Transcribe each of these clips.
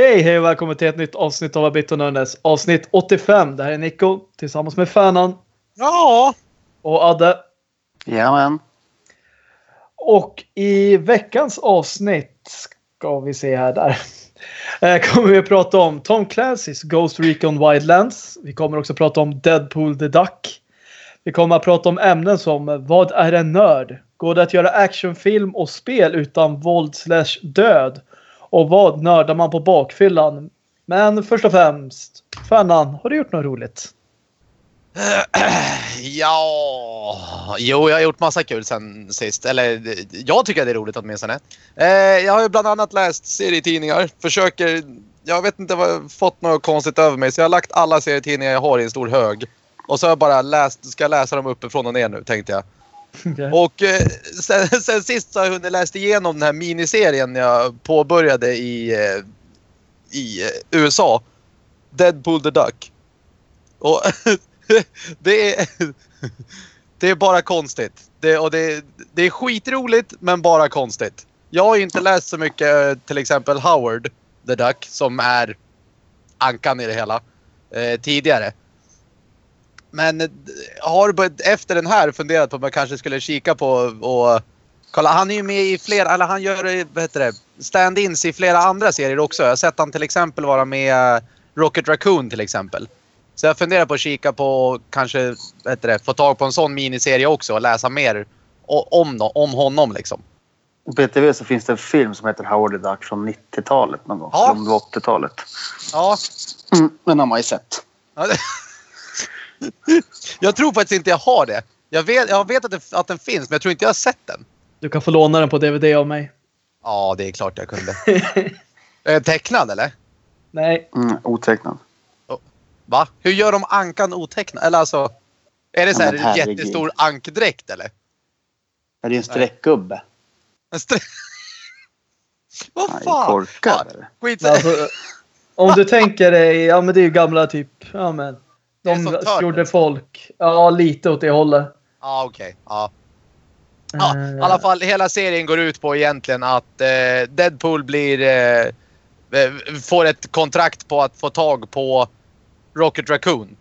Okej, hej och välkommen till ett nytt avsnitt av Abit Nörnes. Avsnitt 85. Det här är Nico tillsammans med Fanan Ja. och Adde. Jajamän. Och i veckans avsnitt ska vi se här där. eh, kommer vi att prata om Tom Clancy's Ghost Recon Wildlands. Vi kommer också prata om Deadpool the Duck. Vi kommer att prata om ämnen som Vad är en nörd? Går det att göra actionfilm och spel utan våld slash död? Och vad nördar man på bakfyllan? Men först och främst, Fernan, har du gjort något roligt? Ja, jo jag har gjort massa kul sen sist. Eller jag tycker det är roligt åtminstone. Eh, jag har ju bland annat läst serietidningar. Försöker, jag vet inte vad jag fått något konstigt över mig. Så jag har lagt alla serietidningar jag har i en stor hög. Och så har jag bara läst, ska jag läsa dem uppifrån och ner nu tänkte jag. Okay. Och eh, sen, sen sist så har jag hunnit läst igenom den här miniserien jag påbörjade i, eh, i eh, USA. Deadpool the Duck. Och det är, det är bara konstigt. Det, och det, det är skitroligt men bara konstigt. Jag har inte läst så mycket eh, till exempel Howard the Duck som är ankan i det hela eh, tidigare. Men eh, har börjat- efter den här funderat på om jag kanske skulle kika på och kolla. Han är ju med i flera, eller han gör eh, vad heter det, stand-ins i flera andra serier också. Jag har sett han till exempel vara med eh, Rocket Raccoon till exempel. Så jag funderar på att kika på och kanske vad heter det, få tag på en sån miniserie också och läsa mer om, om honom liksom. På BTV så finns det en film som heter Howard the Duck från 90-talet någon gång. Ja. Var 80-talet. Ja, Mm, den har man ju sett. Ja, det- jag tror faktiskt inte jag har det. Jag vet, jag vet att, det, att den finns men jag tror inte jag har sett den. Du kan få låna den på DVD av mig. Ja, det är klart jag kunde. Eh, Tecknad eller? Nej, Mm, otecknad. Va? Hur gör de ankan otecknad? Eller alltså... Är det så Ja, här herregud. jättestor ankdräkt eller? Är det en streckgubbe? En stre- Vad Nej, fan? korkad Ja, skit alltså, om du tänker dig, ja men det är ju gamla typ, ja men. De gjorde folk, ja lite åt det hållet. Ja, okej. Ja. Ja, Eh, i alla fall hela serien går ut på egentligen att eh, Deadpool blir... Eh, eh, får ett kontrakt på att få tag på Rocket Raccoon.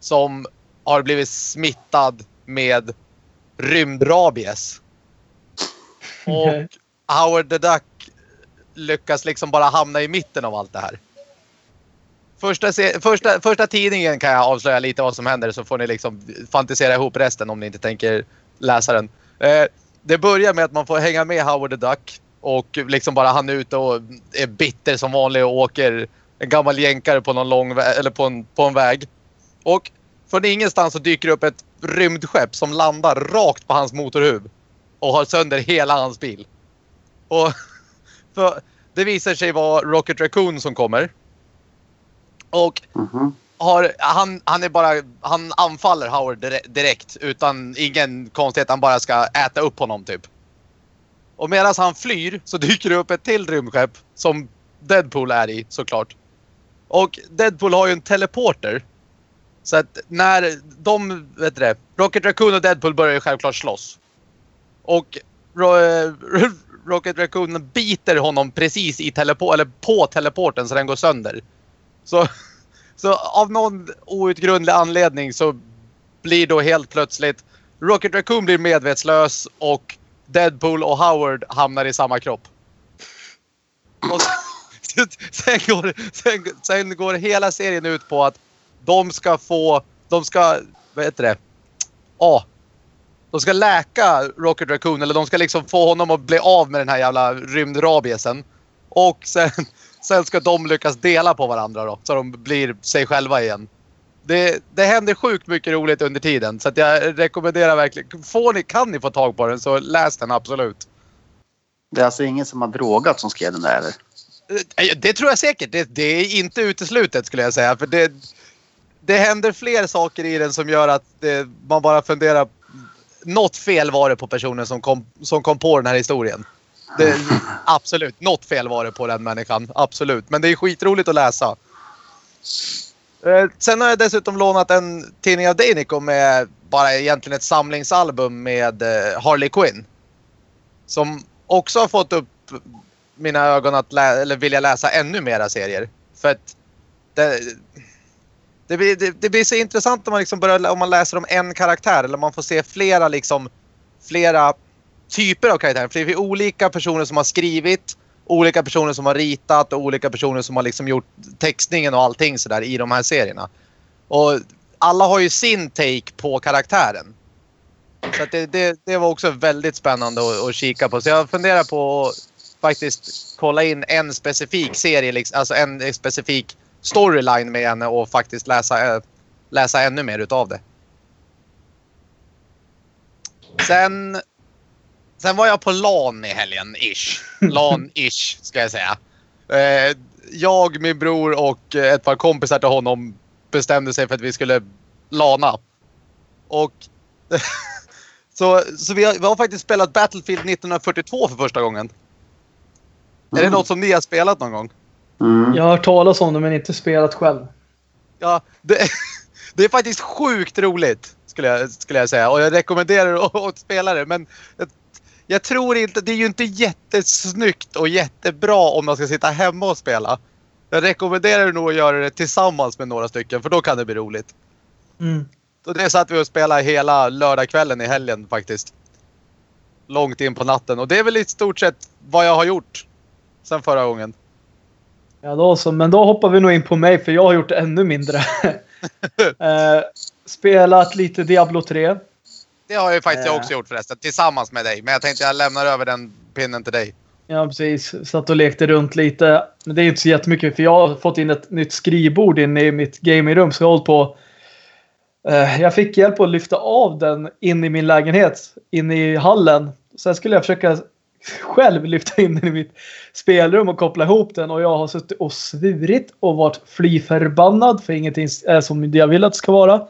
Som har blivit smittad med rymdrabies. Och. Howard the Duck lyckas liksom bara hamna i mitten av allt det här. Första, första, första tidningen kan jag avslöja lite vad som händer så får ni liksom fantisera ihop resten om ni inte tänker läsa den. Eh, det börjar med att man får hänga med Howard the Duck och liksom bara han är ute och är bitter som vanligt och åker en gammal jänkare på någon lång eller på en, på en väg. Och från ingenstans så dyker det upp ett rymdskepp som landar rakt på hans motorhuv och har sönder hela hans bil. Och för det visar sig vara Rocket Raccoon som kommer. Och Mhm. har, han, han är bara, han anfaller Howard dire- direkt utan ingen konstighet. Han bara ska äta upp honom typ. Och medan han flyr så dyker det upp ett till rymdskepp som Deadpool är i såklart. Och Deadpool har ju en teleporter. Så att när de, vet du det, Rocket Raccoon och Deadpool börjar ju självklart slåss. Och eh, Rocket Raccoon biter honom precis i telepo eller på teleporten så den går sönder. Så, så av någon outgrundlig anledning så blir då helt plötsligt Rocket Raccoon blir medvetslös och Deadpool och Howard hamnar i samma kropp. Och sen, sen, går, sen, sen går hela serien ut på att de ska få, de ska, vad heter det? Ja. de ska läka Rocket Raccoon eller de ska liksom få honom att bli av med den här jävla rymdrabiesen. Och sen, sen ska de lyckas dela på varandra då. Så de blir sig själva igen. Det, det händer sjukt mycket roligt under tiden. Så jag rekommenderar verkligen. Får ni, kan ni få tag på den så läs den absolut. Det är alltså ingen som har drogat som skrev den där eller? Eh, Det tror jag säkert. Det, det är inte uteslutet skulle jag säga. För det, det händer fler saker i den som gör att det, man bara funderar. Något fel var det på personen som kom, som kom på den här historien. Det, absolut, något fel var det på den människan. Absolut. Men det är skitroligt att läsa. Eh, sen har jag dessutom lånat en tidning av dig med bara egentligen ett samlingsalbum med eh, Harley Quinn. Som också har fått upp mina ögon att lä- eller vilja läsa ännu mera serier. För att det, det, blir, det, det blir så intressant om man, liksom börjar, om man läser om en karaktär eller man får se flera, liksom, flera typer av karaktärer. För det är olika personer som har skrivit, olika personer som har ritat och olika personer som har liksom gjort textningen och allting sådär i de här serierna. Och alla har ju sin take på karaktären. Så att det, det, det var också väldigt spännande att, att kika på. Så jag funderar på att faktiskt kolla in en specifik serie, liksom, alltså en specifik storyline med henne och faktiskt läsa, eh, läsa ännu mer utav det. Sen, sen var jag på LAN i helgen, ish. LAN-ish, ska jag säga. Eh, jag, min bror och ett par kompisar till honom bestämde sig för att vi skulle lana. Och så, så vi, har, vi har faktiskt spelat Battlefield 1942 för första gången. Är det Mm. något som ni har spelat någon gång? Mm. Jag har hört talas om det men inte spelat själv. Ja, det, det är faktiskt sjukt roligt skulle jag, skulle jag säga. Och jag rekommenderar att, att spela det. Men jag, tror inte, det är ju inte jättesnyggt och jättebra om man ska sitta hemma och spela. Jag rekommenderar nog att göra det tillsammans med några stycken för då kan det bli roligt. Mm. Det satt vi och spelade hela lördagskvällen i helgen faktiskt. Långt in på natten. Och det är väl i stort sett vad jag har gjort sen förra gången. Ja, då så. Men då hoppar vi nog in på mig för jag har gjort ännu mindre. eh, spelat lite Diablo 3. Det har jag ju faktiskt jag Eh. också gjort förresten. Tillsammans med dig. Men jag tänkte jag lämnar över den pinnen till dig. Ja, precis. Satt och lekte runt lite. Men det är inte så jättemycket för jag har fått in ett nytt skrivbord inne i mitt gamingrum. Så jag har hållit på. Eh, jag fick hjälp att lyfta av den in i min lägenhet. In i hallen. Sen skulle jag försöka själv lyfta in den i mitt spelrum och koppla ihop den. Och jag har suttit och svurit och varit fly förbannad för ingenting är som jag vill att det ska vara.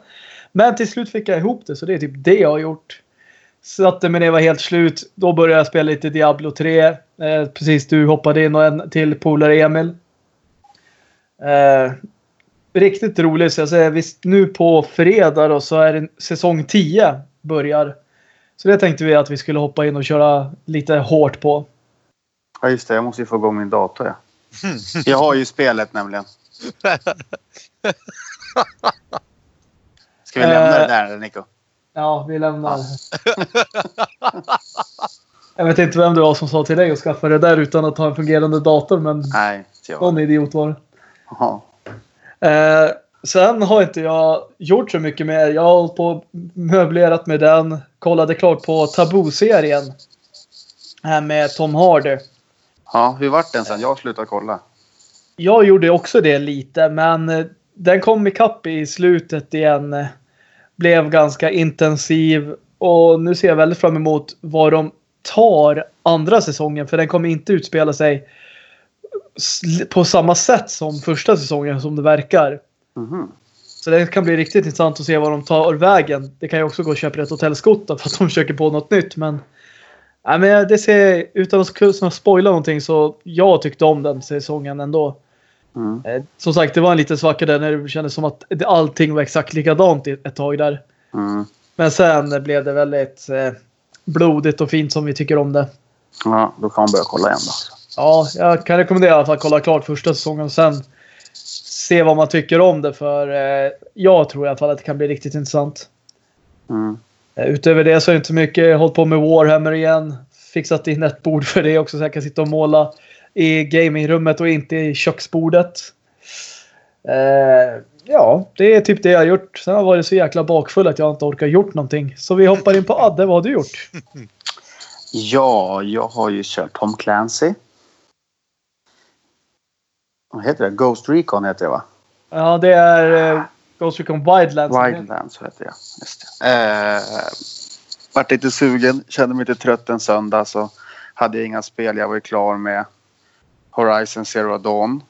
Men till slut fick jag ihop det så det är typ det jag har gjort. Satte mig ner var helt slut. Då började jag spela lite Diablo 3. Eh, precis du hoppade in och en till polare Emil. Eh, riktigt roligt. Så jag säger visst nu på fredag då, så är det säsong 10 börjar. Så det tänkte vi att vi skulle hoppa in och köra lite hårt på. Ja, just det. Jag måste ju få igång min dator. Ja. Jag har ju spelet nämligen. Ska vi lämna Eh. det där eller Nico? Ja, vi lämnar. jag vet inte vem det var som sa till dig att skaffa det där utan att ha en fungerande dator, men Nej, någon idiot var det. Jaha. Eh, sen har inte jag gjort så mycket mer. Jag har på möblerat med den. Kollade klart på Taboo-serien. Här med Tom Hardy. Ja, hur vart den sen? Jag slutat kolla. Jag gjorde också det lite, men eh, den kom ikapp i slutet igen. eh, Blev ganska intensiv och nu ser jag väldigt fram emot vad de tar andra säsongen. För den kommer inte utspela sig på samma sätt som första säsongen som det verkar. Mhm. Så det kan bli riktigt intressant att se vad de tar vägen. Det kan ju också gå och köpa ett hotellskotta för att de försöker på något nytt. Men, nej, men det ser, utan att kunna spoila någonting så jag tyckte om den säsongen ändå. Mm. Eh, Som sagt, det var en liten svacka där när det kändes som att allting var exakt likadant ett tag där. Mm. Men sen blev det väldigt eh, blodigt och fint som vi tycker om det. Ja, då kan man börja kolla igen då. Ja, jag kan rekommendera att kolla klart första säsongen och sen se vad man tycker om det. För eh, jag tror i alla fall att det kan bli riktigt intressant. Mm. Utöver det så är det inte mycket. Jag har hållit på med Warhammer igen. Fixat in ett bord för det också så jag kan sitta och måla i gamingrummet och inte i köksbordet. Eh, ja, det är typ det jag har gjort. Sen har jag varit så jäkla bakfull att jag inte orkar gjort någonting. Så vi hoppar in på Adde. Vad har du gjort? Ja, jag har ju kört Tom Clancy. Vad heter det? Ghost Recon heter det va? Ja, det är eh, Ghost Recon Wildlands. Wildlands heter det. Just det. Eh, vart lite sugen, kände mig lite trött en söndag så hade jag inga spel. Jag var klar med Horizon Zero Dawn.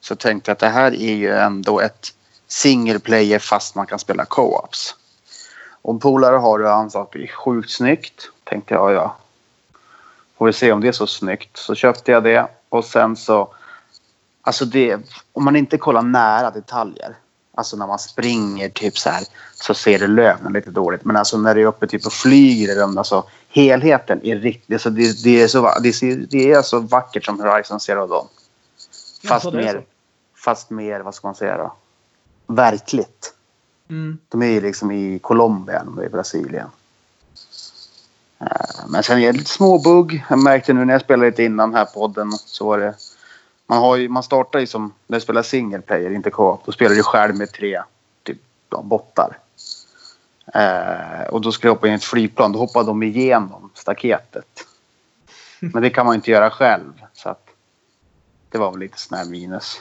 Så tänkte jag att det här är ju ändå ett single player fast man kan spela co-ops. Och polare har det och han sjukt snyggt. Tänkte jag, ja. Får vi se om det är så snyggt. Så köpte jag det och sen så Alltså det, om man inte kollar nära detaljer. Alltså när man springer typ så här så ser det löven lite dåligt. Men alltså när det är uppe typ och flyger i om alltså helheten är riktigt, så det, det, är så, det, ser, det är så vackert som Horizon Zero Dawn. Fast mer, fast mer, vad ska man säga då? Verkligt. Mm. De är ju liksom i Colombia, de är i Brasilien. Eh, Men sen är det lite småbugg. Jag märkte nu när jag spelade lite innan här podden så var det... Man, har ju, man startar ju som... När du spelar single player, inte co-op. Då spelar du själv med tre typ, bottar. Eh, och då skulle jag hoppa in i ett flygplan. Då hoppade de igenom staketet. Men det kan man inte göra själv. Så att det var väl lite sån här minus.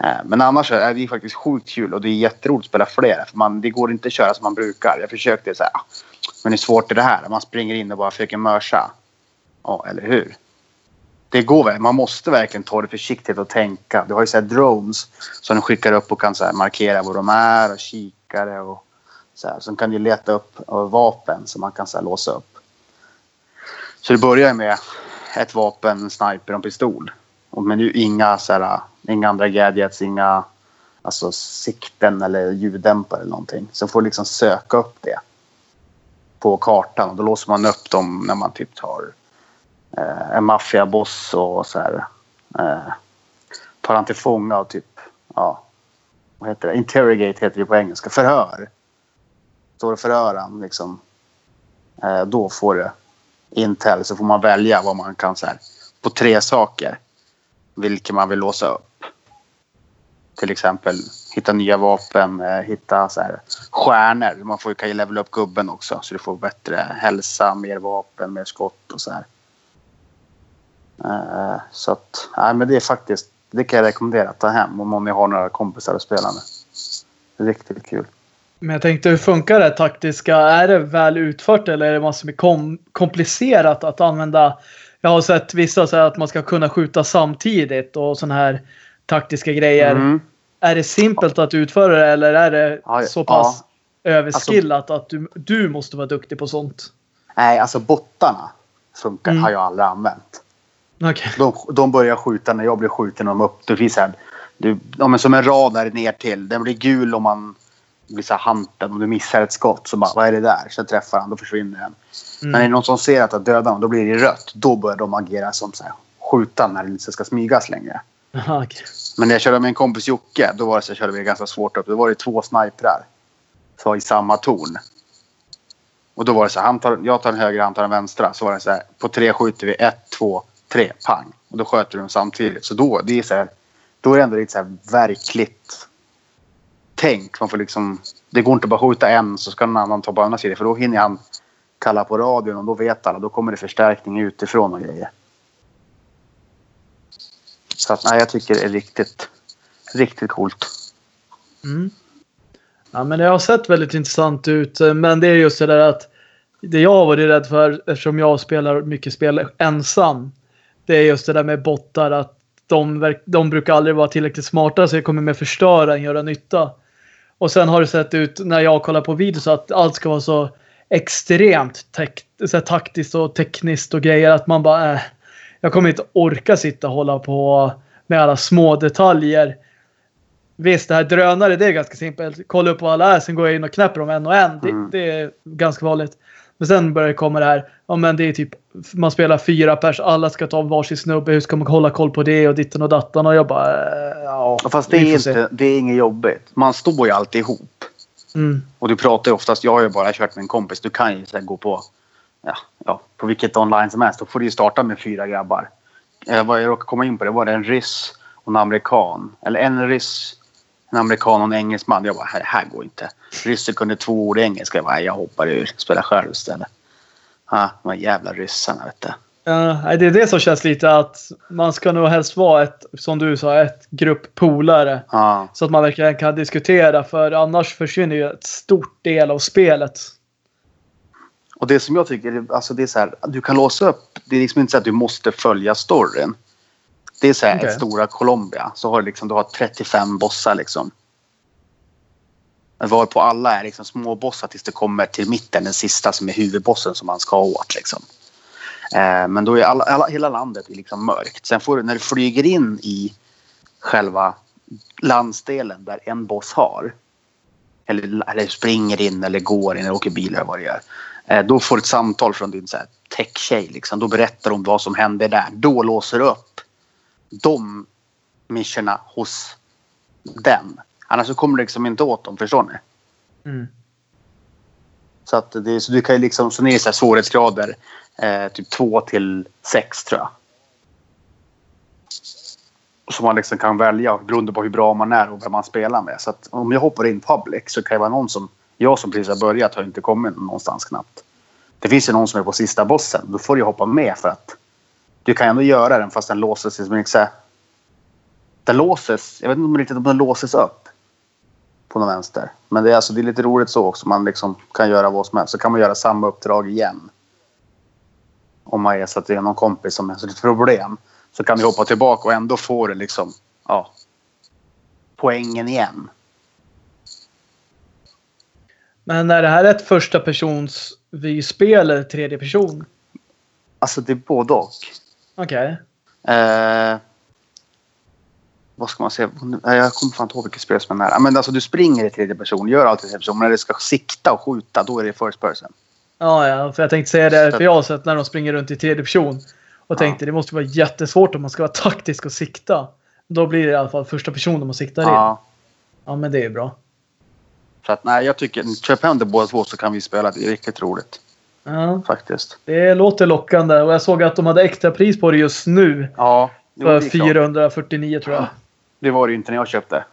Eh, Men annars är det faktiskt sjukt kul och det är jätteroligt att spela flera. För man, det går inte att köra som man brukar. Jag försökte säga, men hur svårt är det här? Man springer in och bara försöker mörsa. Ja, eller hur? Det går väl. Man måste verkligen ta det försiktigt och tänka. Du har ju så här drones som du skickar upp och kan så här markera var de är och kikare och så här. Sen kan du leta upp eh, vapen som man kan så här låsa upp. Så det börjar med ett vapen, en sniper och en pistol. Men nu inga, så här, inga andra gadgets, inga alltså, sikten eller ljuddämpare eller någonting. Så får du liksom söka upp det på kartan och då låser man upp dem när man typ tar eh, en maffiaboss och så här. Eh, tar han till fånga och typ, ja, vad heter det? Interrogate heter det på engelska. Förhör. Står för öran. liksom. Eh, då får du Intel så får man välja vad man kan så här, på tre saker. vilken man vill låsa upp. Till exempel hitta nya vapen, eh, hitta så här, stjärnor. Man får, kan ju levela upp gubben också så du får bättre hälsa, mer vapen, mer skott och så här. Eh, så att, nej men det är faktiskt, det kan jag rekommendera att ta hem om ni har några kompisar att spela med. Riktigt kul. Men jag tänkte hur funkar det taktiska? Är det väl utfört eller är det massor med kom komplicerat att använda? Jag har sett vissa säga att man ska kunna skjuta samtidigt och sådana här taktiska grejer. Mm. Är det simpelt att utföra det eller är det Ja, så pass överskillat Alltså- att du, du måste vara duktig på sånt? Nej, alltså bottarna funkar, Mm. har jag aldrig använt. Okej. De, de börjar skjuta när jag blir skjuten och de upp. Det finns här, du, ja, men som en radar ner till. Den blir gul om man blir så hanten. Om du missar ett skott så bara, vad är det där? Så träffar han, då försvinner den. Men är det någon som ser att det dödar honom, då blir det rött. Då börjar de agera som så här, skjuta när det inte ska smygas längre. Aha, okej. Men när jag körde med en kompis Jocke, då var det så körde vi ganska svårt upp. Då var det två sniprar. Så i samma torn. Och då var det så här, han tar, jag tar den högra, han tar den vänstra. Så var det så här, på tre skjuter vi ett, två, tre, pang. Och då sköter de samtidigt. Så då, det är så här, då är det ändå lite så här verkligt tänk. Man får liksom, det går inte bara skjuta en så ska någon annan ta på andra sidan. För då hinner han kalla på radion och då vet alla. Då kommer det förstärkning utifrån och grejer. Så att, nej, jag tycker det är riktigt, riktigt coolt. Mm. Ja, men det har sett väldigt intressant ut. Eh, men det är just det där att det jag har varit rädd för eftersom jag spelar mycket spel ensam. Det är just det där med bottar att de, de brukar aldrig vara tillräckligt smarta så det kommer mer förstöra än göra nytta. Och sen har det sett ut när jag kollar på videos att allt ska vara så extremt så taktiskt och tekniskt och grejer att man bara äh, jag kommer inte orka sitta och hålla på med alla små detaljer. Visst, det här drönare, det är ganska simpelt. Kolla upp vad alla är, sen går jag in och knäpper dem en och en. Det, Mm. det är ganska vanligt. Men sen börjar det komma det här. Ja, men det är typ man spelar fyra pers, alla ska ta varsin snubbe. Hur ska man hålla koll på det och ditten och dattan? Och jag bara, äh, ja. Fast det är, inte, det är inget jobbigt. Man står ju alltid ihop. Mm. Och du pratar ju oftast, jag har ju bara kört med en kompis. Du kan ju här gå på, ja, ja, på vilket online som helst. Då får du ju starta med fyra grabbar. Eh, vad jag råkade komma in på det var det en ryss och en amerikan. Eller en ryss, en amerikan och en engelsman. Jag bara, det här går inte. Ryssen kunde två ord engelska. Jag bara, jag hoppar ur. Spelar själv istället. Ja, de här jävla ryssarna vet du. Ja, det är det som känns lite att man ska nog helst vara ett, som du sa, ett grupp polare. Ja. Så att man verkligen kan diskutera för annars försvinner ju ett stort del av spelet. Och det som jag tycker, alltså det är så här, du kan låsa upp. Det är liksom inte så att du måste följa storyn. Det är så här, ett stora Colombia. Så har du liksom, du har 35 bossar liksom. Var på alla är liksom små bossar tills det kommer till mitten, den sista som är huvudbossen som man ska åt liksom. Eh, men då är alla, alla, hela landet är liksom mörkt. Sen får du, när du flyger in i själva landsdelen där en boss har. Eller, eller springer in eller går in eller åker bil eller vad det gör. Eh, då får du ett samtal från din tech-tjej. Liksom. Då berättar de vad som händer där. Då låser du upp de missionerna hos den. Annars så kommer du liksom inte åt dem, förstår ni? Mm. Så, att det, så du kan ju liksom, så ni är så här svårighetsgrader eh, typ 2 till 6 tror jag. Som man liksom kan välja beroende på hur bra man är och vem man spelar med. Så om jag hoppar in public så kan det vara någon som... Jag som precis har börjat har inte kommit någonstans knappt. Det finns ju någon som är på sista bossen. Då får du hoppa med för att du kan ändå göra den fast den låses. Liksom, inte den låses. Jag vet inte om riktigt om den låses upp på någon vänster. Men det är, alltså, det är lite roligt så också. Man liksom kan göra vad som helst. Så kan man göra samma uppdrag igen. Om man är så att det är någon kompis som är ett problem. Så kan du hoppa tillbaka och ändå få det liksom, ja, poängen igen. Men är det här ett första persons vy-spel eller tredje person? Alltså det är både och. Okej. Eh, vad ska man säga? Jag kommer fan inte ihåg vilket spel som är nära. Men alltså du springer i tredje person, gör allt i tredje person. Men när det ska sikta och skjuta, då är det first person. Ja, ja, för jag tänkte säga det. För jag har sett när de springer runt i tredje person. Och tänkte det måste vara jättesvårt om man ska vara taktisk och sikta. Då blir det i alla fall första person om man siktar. Ja. Ja, men det är bra. Så att nej, jag tycker köp hem det båda två så kan vi spela. Det är riktigt roligt Ja, faktiskt. det låter lockande. Och jag såg att de hade extra pris på det just nu. Ja, För var, det är klart. 449 tror jag. det var det ju inte när jag köpte.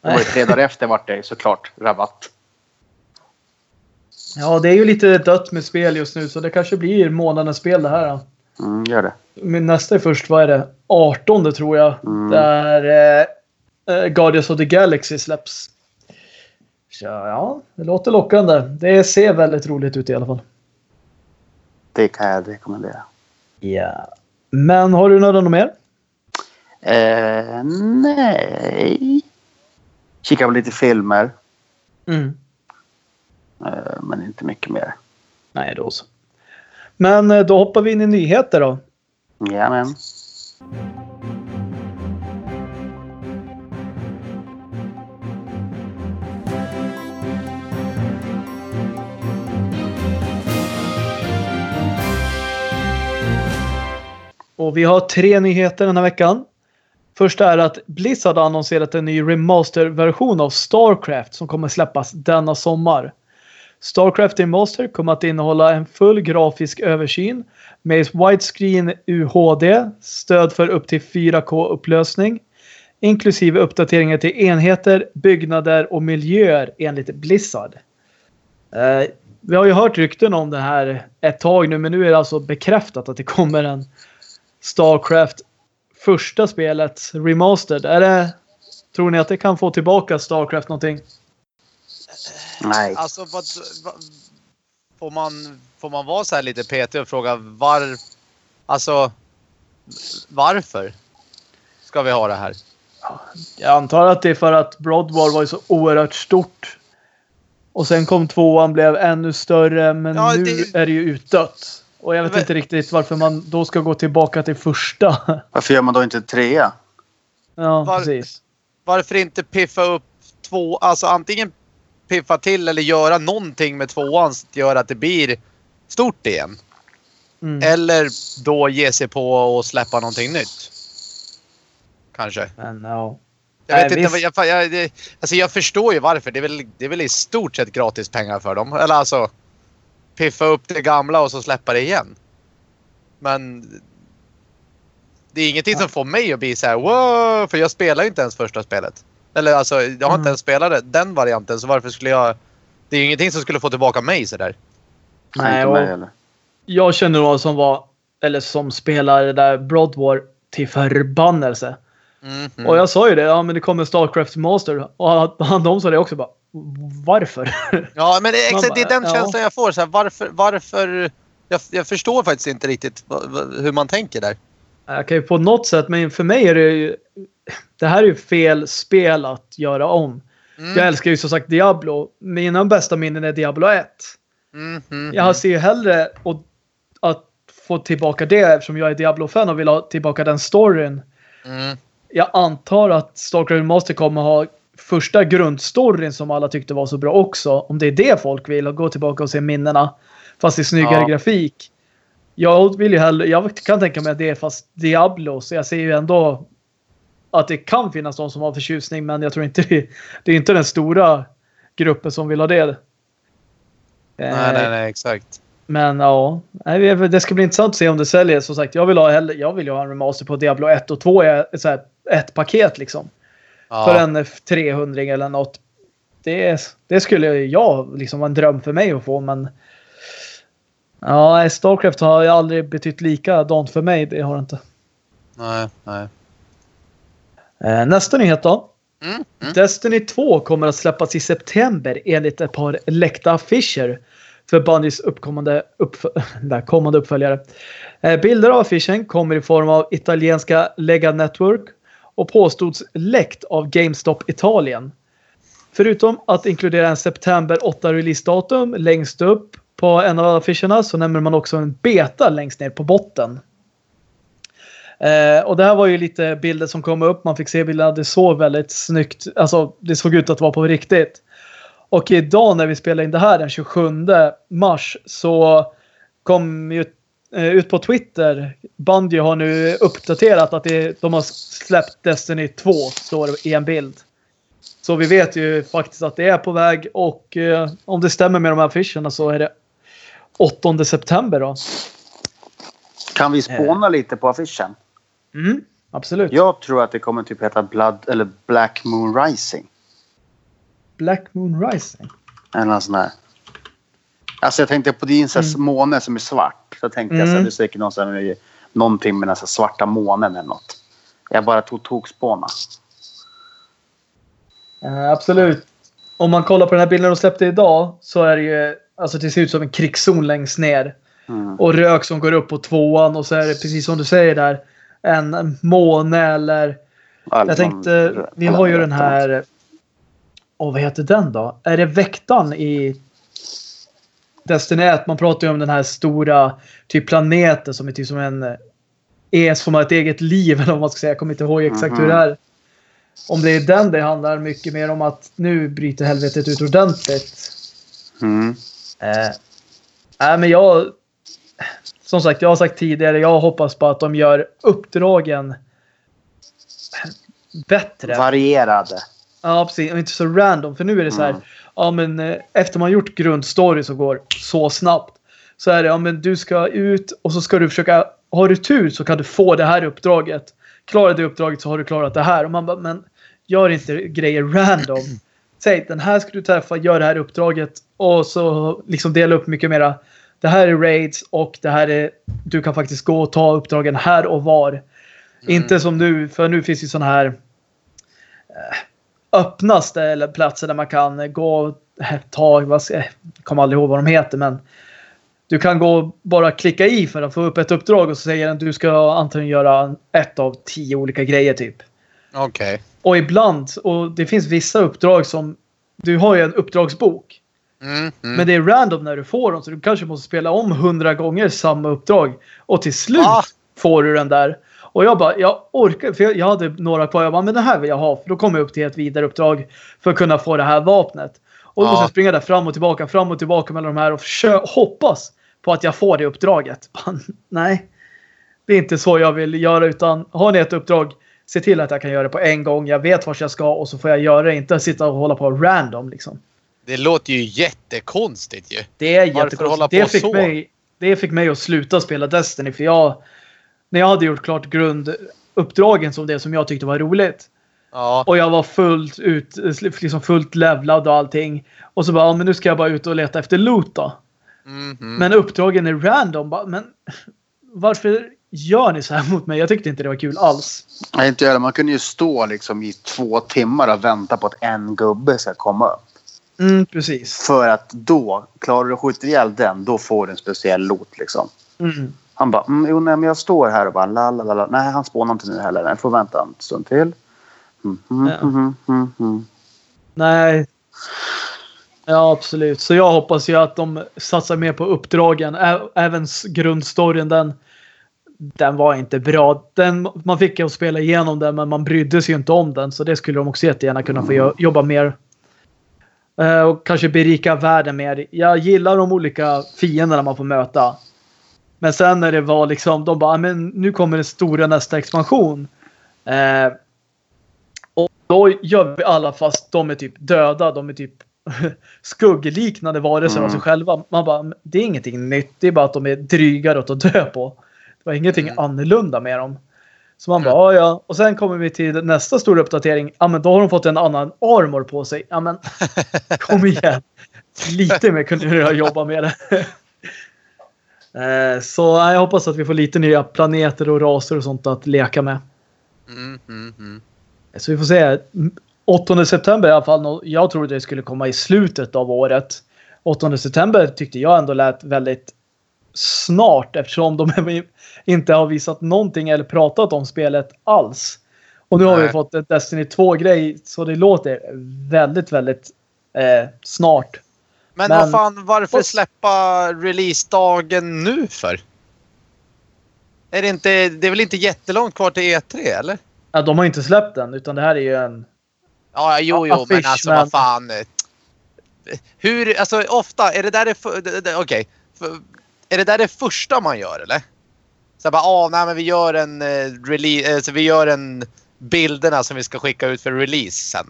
Det var ju tre dagar efter vart det såklart rabatt. Ja, det är ju lite dött med spel just nu. Så det kanske blir månadens spel det här. Mm, gör det. Min nästa är först, vad är det? 18 tror jag. Mm. Där eh, eh, Guardians of the Galaxy släpps. Så ja, det låter lockande. Det ser väldigt roligt ut i alla fall. Det kan jag rekommendera. Ja. Men har du något mer? Eh, nej. Kika på lite filmer. Mm. Eh, men inte mycket mer. Nej, då så. Men eh, då hoppar vi in i nyheter då. Jajamän. Och vi har tre nyheter den här veckan. Första är att Blizzard har annonserat en ny remaster-version av Starcraft som kommer släppas denna sommar. Starcraft Remaster kommer att innehålla en full grafisk översyn med widescreen UHD, stöd för upp till 4K-upplösning, inklusive uppdateringar till enheter, byggnader och miljöer enligt Blizzard. Eh, vi har ju hört rykten om det här ett tag nu, men nu är det alltså bekräftat att det kommer en Starcraft första spelet remastered. Är det, tror ni att det kan få tillbaka Starcraft någonting? Nej. Alltså, vad, vad, får, man, får man vara så här lite petig och fråga var... Alltså, varför ska vi ha det här? Jag antar att det är för att Broadwar var så oerhört stort. Och sen kom tvåan, blev ännu större, men Ja, nu det- är det ju utdött. Och jag vet Men- inte riktigt varför man då ska gå tillbaka till första. Varför gör man då inte trea? ja, Var- precis. Varför inte piffa upp två, alltså antingen piffa till eller göra någonting med tvåan som gör att det blir stort igen. Mm. Eller då ge sig på och släppa någonting nytt. Kanske. Men ja. Jag Nej, vet inte, visst. jag, jag, det, alltså jag förstår ju varför. Det är, väl, det är väl i stort sett gratis pengar för dem. Eller alltså piffa upp det gamla och så släppa det igen. Men det är ingenting som får mig att bli så här wow, för jag spelar ju inte ens första spelet. Eller alltså, jag har Mm. inte ens spelat den varianten, så varför skulle jag... Det är ju ingenting som skulle få tillbaka mig sådär. Nej, och-. Jag känner någon som var, eller som spelar det där Broadwar till förbannelse. Mhm. Och jag sa ju det, ja men det kommer Starcraft Master. Och han, han de sa det också bara, varför? Ja, men det, exakt, det är den ja. känslan jag får. Så här, varför... varför jag, jag förstår faktiskt inte riktigt hur man tänker där. Jag kan ju på något sätt, men för mig är det ju... Det här är ju fel spel att göra om. Mm. Jag älskar ju som sagt Diablo. Mina bästa minnen är Diablo 1. Mm, mm, Jag ser ju hellre och, att få tillbaka det eftersom jag är Diablo-fan och vill ha tillbaka den storyn. mm. Jag antar att Starcraft Master kommer ha första grundstoryn som alla tyckte var så bra också. Om det är det folk vill och gå tillbaka och se minnena. Fast i snyggare Ja. grafik. Jag vill ju hellre, jag kan tänka mig att det är fast Diablo. Så jag ser ju ändå att det kan finnas de som har förtjusning. Men jag tror inte det, det är inte den stora gruppen som vill ha det. Nej, Eh, nej, nej, exakt. Men ja, det- ska bli intressant att se om det säljer. Som sagt, jag vill ha, jag vill ha en remaster på Diablo 1 och 2 är så här, ett paket liksom. Ja. För en 300 eller något. Det, det skulle jag liksom vara en dröm för mig att få, men Ja, Starcraft har ju aldrig betytt likadant för mig. Det har det inte. Nej, nej. Eh, nästa nyhet då. Mm, mm. Destiny 2 kommer att släppas i september enligt ett par läckta affischer för Bungies uppkommande, uppf- där, kommande uppföljare. Eh, bilder av affischen kommer i form av italienska Lega Network och påstods läckt av GameStop Italien. Förutom att inkludera en september 8 releasedatum längst upp på en av affischerna så nämner man också en beta längst ner på botten. Eh, och det här var ju lite bilder som kom upp. Man fick se bilderna. Det såg väldigt snyggt. Alltså, det såg ut att vara på riktigt. Och idag när vi spelar in det här den 27 mars så kom ju ut på Twitter. Bungie har nu uppdaterat att det, de har släppt Destiny 2 står det i en bild. Så vi vet ju faktiskt att det är på väg och eh, om det stämmer med de här affischerna så är det 8 september då. Kan vi spåna lite på affischen? Mm, absolut. Jag tror att det kommer typ heta Blood eller Black Moon Rising. Black Moon Rising. Eller någon sån här. Alltså jag tänkte på din mm. måne som är svart. Så tänkte jag så här, Mm. det är säkert någon här, någonting med den svarta månen eller något. Jag bara tog tokspåna. Eh, absolut. Om man kollar på den här bilden de släppte idag så är det ju, alltså det ser ut som en krigszon längst ner. Mm. Och rök som går upp på tvåan och så är det precis som du säger där. En måne eller... All- Jag tänkte, vi har ju den här... Åh, vad heter den då? Är det väktaren i Destiny 1? Man pratar ju om den här stora typ planeten som är typ som en... Är som har ett eget liv eller vad man ska säga. Jag kommer inte ihåg exakt hur det är. Om det är den det handlar mycket mer om att nu bryter helvetet ut ordentligt. Mm. Eh, nej, men jag... Som sagt, jag har sagt tidigare, jag hoppas på att de gör uppdragen bättre. Varierade. Ja, precis. Och inte så random. För nu är det så här. Mm. Ja, men eh, efter man gjort grundstory som går så snabbt. Så är det, ja men du ska ut och så ska du försöka. Har du tur så kan du få det här uppdraget. Klarar du uppdraget så har du klarat det här. Och man bara, men gör inte grejer random. Säg, den här ska du träffa, gör det här uppdraget. Och så liksom dela upp mycket mera. Det här är raids och det här är, du kan faktiskt gå och ta uppdragen här och var. Inte som nu, för nu finns ju sådana här öppna ställe, platser där man kan gå och ta, vad ska, jag kommer aldrig ihåg vad de heter, men du kan gå bara klicka i för att få upp ett uppdrag och så säger den att du ska antagligen göra ett av tio olika grejer typ. Okej. Och ibland, och det finns vissa uppdrag som, du har ju en uppdragsbok. Mm, mm. Men det är random när du får dem så du kanske måste spela om hundra gånger samma uppdrag. Och till slut Ah. får du den där. Och jag bara, jag orkar, för jag, hade några kvar. Jag bara, men det här vill jag ha. För då kommer jag upp till ett vidare uppdrag för att kunna få det här vapnet. Och då måste jag springa där fram och tillbaka, fram och tillbaka mellan de här och hoppas på att jag får det uppdraget. Bara, Nej, det är inte så jag vill göra utan har ni ett uppdrag, se till att jag kan göra det på en gång. Jag vet vart jag ska och så får jag göra det. Inte sitta och hålla på random liksom. Det låter ju jättekonstigt ju. Det är jättekonstigt. det, fick så? mig, det fick mig att sluta spela Destiny. För jag, när jag hade gjort klart grunduppdragen som det som jag tyckte var roligt. Ja. Och jag var fullt ut, liksom fullt levlad och allting. Och så bara, ja, men nu ska jag bara ut och leta efter loot då. Mm, mm. Men uppdragen är random. Bara, Men varför gör ni så här mot mig? Jag tyckte inte det var kul alls. Nej, inte jag. Man kunde ju stå liksom i två timmar och vänta på att en gubbe ska komma upp. Mm, precis. För att då, klarar du att skjuta ihjäl den, då får du en speciell loot liksom. Mm. Han bara, mm, jo nej men jag står här och bara la la la. Nej han spånar inte nu heller. Jag får vänta en stund till. Mm, mm, Ja. mm, mm, mm. Nej. Ja, absolut. Så jag hoppas ju att de satsar mer på uppdragen. Ä även grundstoryn, den, den var inte bra. Den, man fick ju spela igenom den, men man brydde sig ju inte om den. Så det skulle de också jättegärna kunna få jo- jobba mer. Eh, och kanske berika världen mer. Jag gillar de olika fienderna man får möta. Men sen när det var liksom, de bara, "Ah, men nu kommer den stora nästa expansion. Eh, och då gör vi alla fast de är typ döda, de är typ skuggliknande varelser av Mm. sig själva. Man bara, det är ingenting nytt, det är bara att de är drygare att dö på. Det var ingenting Mm. annorlunda med dem. Så man Mm. bara, ja ja. Och sen kommer vi till nästa stora uppdatering. Ja men då har de fått en annan armor på sig. Ja men kom igen. Lite mer kunde jag jobba med det. Eh, Så ja, jag hoppas att vi får lite nya planeter och raser och sånt att leka med. Mm, mm, mm. Så vi får se. 8 september i alla fall. Jag trodde det skulle komma i slutet av året. 8 september tyckte jag ändå lät väldigt snart eftersom de inte har visat någonting eller pratat om spelet alls. Och nu har vi Nej. fått ett Destiny 2-grej så det låter väldigt, väldigt eh, snart. Men, Men- vad fan, varför släppa releasedagen nu för? Är det inte, det är väl inte jättelångt kvar till E3 eller? Ja, de har inte släppt den utan det här är ju en... Ja, jo, jo, Affisch, men alltså men- vad fan. Hur, alltså ofta, är det där det, okej. För- Är det där det första man gör eller? Så bara, ah, nej men vi gör en eh, release, eh, så vi gör en bilderna som vi ska skicka ut för release sen.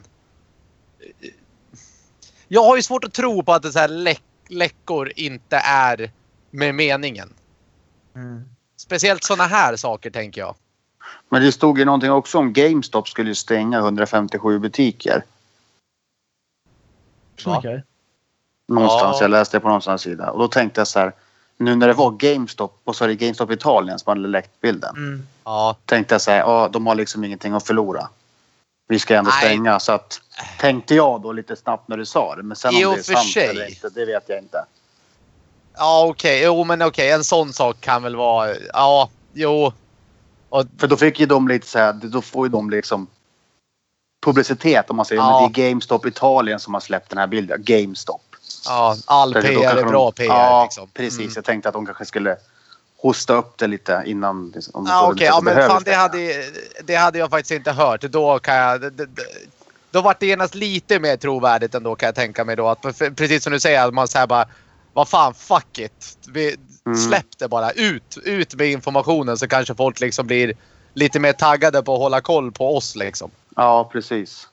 Jag har ju svårt att tro på att det så här läck, läckor inte är med meningen. Speciellt såna här saker tänker jag. Men det stod ju någonting också om GameStop skulle stänga 157 butiker. Ja. Okej. Någonstans. Ja. Jag läste det på någonstans sida. Och då tänkte jag så här. Nu när det var GameStop och så är det GameStop Italien som hade läckt bilden. Mm. Ja, Tänkte jag så här. Ja, de har liksom ingenting att förlora. Vi ska ändå Nej. stänga. Så att tänkte jag då lite snabbt när du sa det. Men sen I om och det är sant sig. eller inte, det vet jag inte. ja okej. Jo men okej, en sån sak kan väl vara... Ja, jo. För då fick ju de lite så här. Då får ju de liksom publicitet om man säger. Ja. Men det är GameStop Italien som har släppt den här bilden. GameStop. Ja, all PR är de- bra PR Ja, liksom. precis. Mm. Jag tänkte att de kanske skulle hosta upp det lite innan. Om okej, det ja men fan det hade, det hade jag faktiskt inte hört. Då kan jag... det- det- Då vart det genast lite mer trovärdigt ändå kan jag tänka mig då. Att, precis som du säger, att man säger bara... Vad fan, fuck it. Vi, Mm. Släpp det bara. Ut, ut med informationen så kanske folk liksom blir lite mer taggade på att hålla koll på oss liksom. Ja, precis.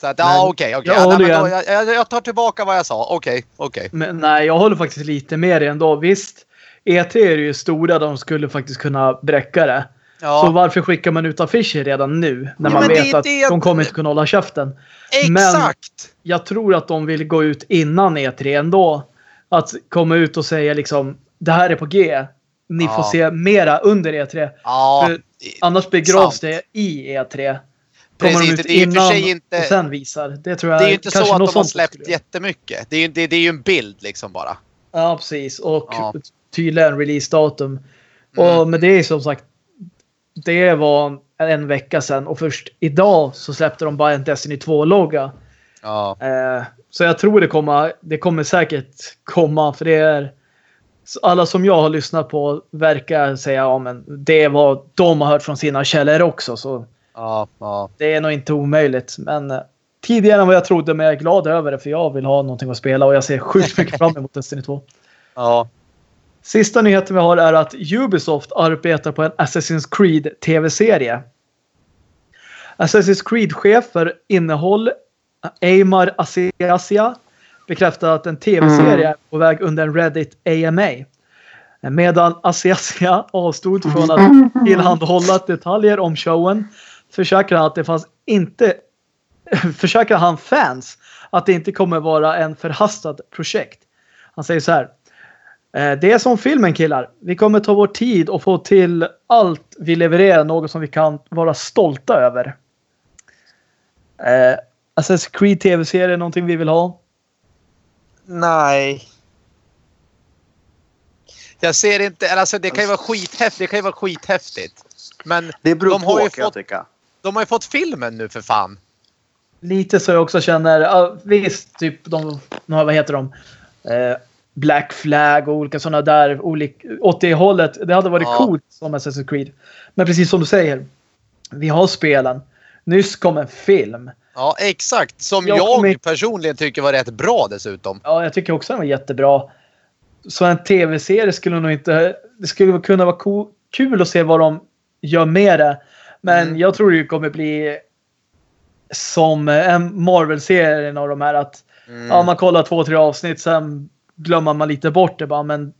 Så att, Men ja okej, okej. jag Ja, jag, jag, jag tar tillbaka vad jag sa. Okej, okej. Men nej, jag håller faktiskt lite med dig ändå. Visst, E3 är ju stora, de skulle faktiskt kunna bräcka det. Ja, Så varför skickar man ut affischer redan nu? När Ja, man men det vet att det- de kommer inte kunna hålla käften. men- exakt! Jag tror att de vill gå ut innan E3 ändå. Att komma ut och säga liksom det här är på G. Ni Ja. får se mera under E3. Ja, För annars begravs det i E3. Precis, det är ju för inte- och sen visar. Det tror jag det är ju inte så att de har släppt skulle- jättemycket. Det är det, det är ju en bild liksom bara. Ja, precis. Och Ja. Tydligen releasedatum. Mm. Och, men det är som sagt. Det var en vecka sedan och först idag så släppte de bara en Destiny 2-logga. Ja. Eh, så jag tror det kommer, det kommer säkert komma för det är alla som jag har lyssnat på verkar säga ja, men det är vad de har hört från sina källor också. Så Ja, ja. det är nog inte omöjligt. Men eh, tidigare än vad jag trodde, men jag är glad över det för jag vill ha någonting att spela och jag ser sjukt mycket fram emot Destiny 2. ja. Sista nyheten vi har är att Ubisoft arbetar på en Assassin's Creed tv-serie. Assassin's Creed-chef för innehåll Eimar Asiasia bekräftar att en tv-serie är på väg under en Reddit AMA. Medan Asiasia avstod från att tillhandahålla detaljer om showen försäkrar han att det fanns inte försäkrar han fans att det inte kommer vara en förhastad projekt. Han säger så här. Eh, Det är som filmen killar. Vi kommer ta vår tid och få till allt vi levererar något som vi kan vara stolta över. Eh, Assassin's Creed tv-serie är någonting vi vill ha. Nej. Jag ser inte, eller alltså det kan ju vara skithäftigt. Det kan ju vara skithäftigt. Men Det beror De på har ju kan jag fått- tycka. de har ju fått filmen nu för fan. Lite så jag också känner. ja, visst, typ de, vad heter de? Eh, Black Flag och olika sådana där. Olik, åt det hållet. Det hade varit Ja. coolt som Assassin's Creed. Men precis som du säger. Vi har spelen. Nyss kom en film. Ja, exakt. Som Jag jag, kommer personligen tycker var rätt bra dessutom. Ja, jag tycker också den var jättebra. Så en tv-serie skulle nog inte... Det skulle kunna vara ko- kul att se vad de gör med det. Men Mm. jag tror det kommer bli som en Marvel-serie av de här att Mm. ja, man kollar två, tre avsnitt sen glömmer man lite bort det bara. Men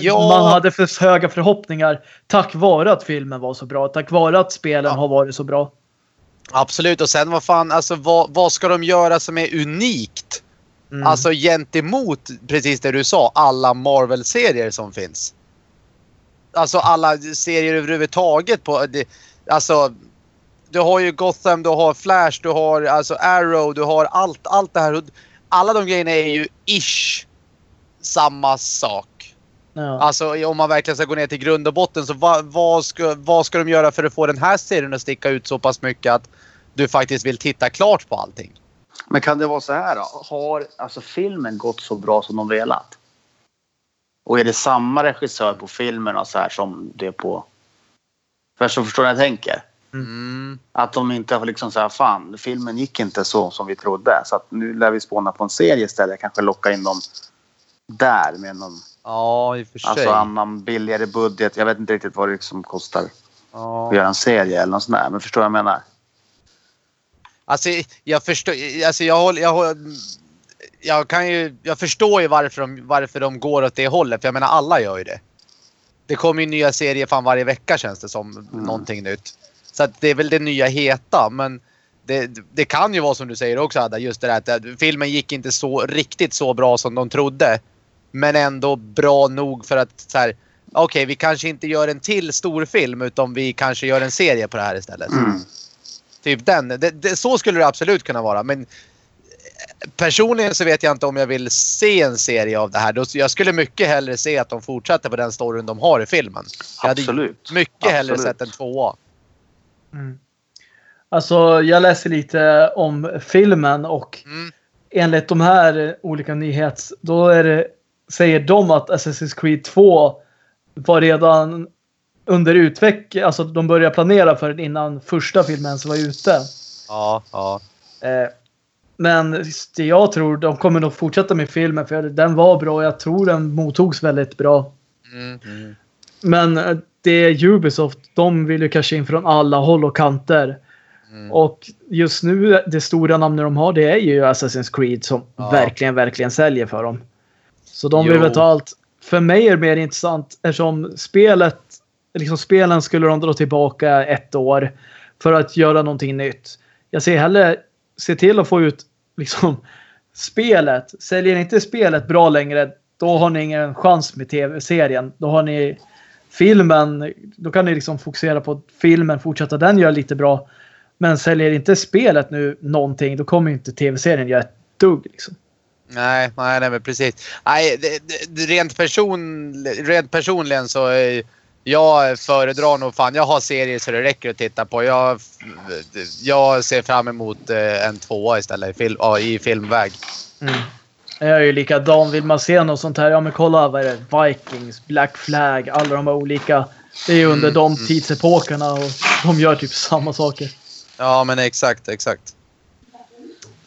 Ja. man hade för höga förhoppningar tack vare att filmen var så bra. Tack vare att spelen Ja. har varit så bra. Absolut. Och sen vad fan, alltså vad, vad ska de göra som är unikt? Mm. Alltså gentemot precis det du sa, alla Marvel-serier som finns. Alltså alla serier överhuvudtaget. På, det, alltså, du har ju Gotham, du har Flash, du har alltså Arrow, du har allt, allt det här. Alla de grejerna är ju ish samma sak. ja. Alltså om man verkligen ska gå ner till grund och botten så vad, vad, ska, vad ska de göra för att få den här serien att sticka ut så pass mycket att du faktiskt vill titta klart på allting? Men kan det vara så här då? Har alltså filmen gått så bra som de velat? Och är det samma regissör på filmen och så här som det är på... För så förstår vad jag tänker? Mm. Att de inte har liksom så här, fan, filmen gick inte så som vi trodde. Så att nu lär vi spåna på en serie istället. Kanske locka in dem där med någon Ja, i och för sig. alltså, annan billigare budget. Jag vet inte riktigt vad det liksom kostar ja. att göra en serie eller något sånt där. Men förstår vad jag menar? Alltså jag förstår, alltså jag håller, jag, håller, jag kan ju, jag förstår ju varför de, varför de går åt det hållet. För jag menar alla gör ju det. Det kommer ju nya serier fan varje vecka känns det som. Mm. Någonting nytt. Så att det är väl det nya heta. Men det, det kan ju vara som du säger också Adda. Just det där att att filmen gick inte så riktigt så bra som de trodde. Men ändå bra nog för att så här. Okej, vi kanske inte gör en till stor film utan vi kanske gör en serie på det här istället. Mm. Typ den. Det, det, så skulle det absolut kunna vara. Men eh, personligen så vet jag inte om jag vill se en serie av det här. Jag skulle mycket hellre se att de fortsätter på den storyn de har i filmen. Jag hade Absolut. mycket hellre Absolut. sett en tvåa. Mm. Alltså, jag läser lite om filmen och Mm. enligt de här olika nyhets... Då är det, säger de att Assassin's Creed 2 var redan under utveckling. Alltså, de började planera för den innan första filmen ens var ute. Ja, ja. Eh, men det jag tror, de kommer nog fortsätta med filmen för den var bra. Jag tror den mottogs väldigt bra. Mm. Mm. Men eh, det är Ubisoft. De vill ju casha in från alla håll och kanter. Mm. Och just nu, det stora namnet de har, det är ju Assassin's Creed som Ja. verkligen, verkligen säljer för dem. Så de vill allt. För mig är det mer intressant eftersom spelet, liksom spelen skulle de dra tillbaka ett år för att göra någonting nytt. Jag ser hellre, se till att få ut liksom spelet. Säljer inte spelet bra längre, då har ni ingen chans med tv-serien. Då har ni filmen, då kan ni liksom fokusera på filmen, fortsätta den göra lite bra. Men säljer inte spelet nu någonting, då kommer inte tv-serien göra ett dugg. Liksom. Nej, nej, nej, men precis. Nej, det, det, rent, person, rent personligen så eh, jag föredrar nog fan, jag har serier så det räcker att titta på. Jag, jag ser fram emot eh, en tvåa istället i, film, i filmväg. Jag är ju likadan. Vill man se något sånt här, ja men kolla vad är det? Vikings, Black Flag, alla de här olika. Det är ju under Mm, de mm. tidsepokerna och de gör typ samma saker. Ja, men exakt, exakt.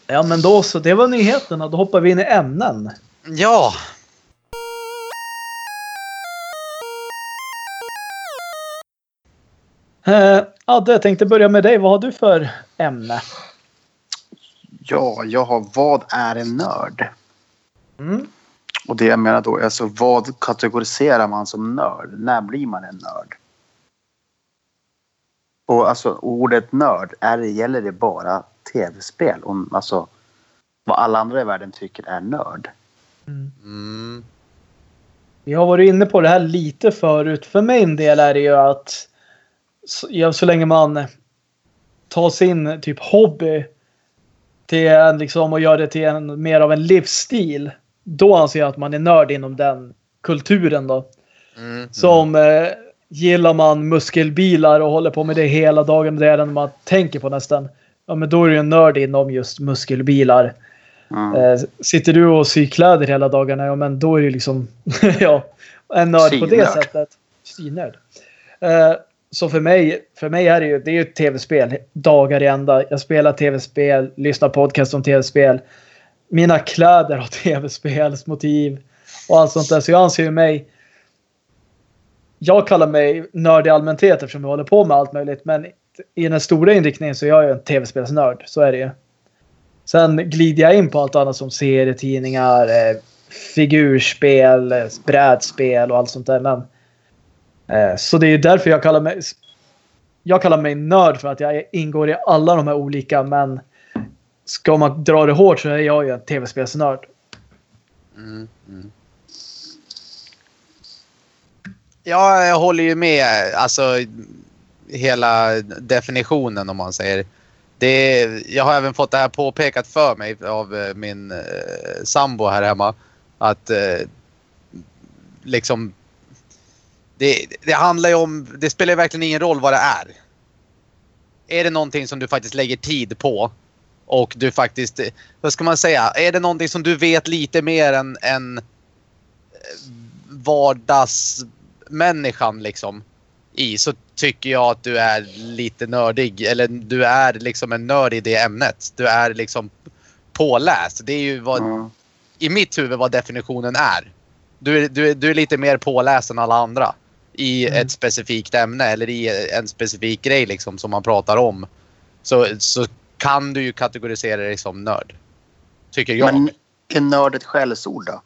Ja men då så, det var nyheterna. Då hoppar vi in i ämnen. Ja, Eh, Adde, jag tänkte börja med dig. Vad har du för ämne? Ja, jag har vad är en nörd? Mm. Och det jag menar då är alltså vad kategoriserar man som nörd? När blir man en nörd? Och alltså ordet nörd, är det, gäller det bara tv-spel? Om, alltså vad alla andra i världen tycker är nörd? mm, Vi har varit inne på det här lite förut. För min del är det ju att så, ja, så länge man tar sin typ hobby till en, liksom, och gör det till en, mer av en livsstil. Då anser jag att man är nörd inom den kulturen då. mm, Som eh, gillar man muskelbilar och håller på med det hela dagen. Det är det man tänker på nästan. Ja, men då är du en nörd inom just muskelbilar. Mm. Eh, sitter du och syr kläder hela dagarna, ja men då är du liksom ja, en nörd på det Synörd. sättet. Synörd. Eh, så för mig, för mig är det ju, det är ju tv-spel dagar i ända. Jag spelar tv-spel, lyssnar podcast om tv-spel. Mina kläder har tv-spelsmotiv och allt sånt där. Så jag anser ju mig jag kallar mig nörd i allmänhet eftersom jag håller på med allt möjligt. Men i den stora inriktningen så är jag ju en tv-spelsnörd. Så är det ju. Sen glider jag in på allt annat som serietidningar, eh, figurspel, eh, brädspel och allt sånt där. Men, eh, så det är därför jag kallar mig jag kallar mig nörd för att jag ingår i alla de här olika men ska man dra det hårt så är jag ju en tv-spelsnörd. Mm, mm. Ja, jag håller ju med. Alltså hela definitionen om man säger. Det, jag har även fått det här påpekat för mig av eh, min eh, sambo här hemma. Att eh, liksom det, det handlar ju om, det spelar verkligen ingen roll vad det är. Är det någonting som du faktiskt lägger tid på och du faktiskt, eh, vad ska man säga, är det någonting som du vet lite mer än, än eh, vardagsmänniskan liksom i så tycker jag att du är lite nördig. Eller du är liksom en nörd i det ämnet. Du är liksom påläst. Det är ju vad, mm. i mitt huvud vad definitionen är. Du är, du, du är lite mer påläst än alla andra i mm. ett specifikt ämne eller i en specifik grej liksom som man pratar om. Så, så kan du ju kategorisera dig som nörd. Tycker jag. Men är nörd ett skällsord då?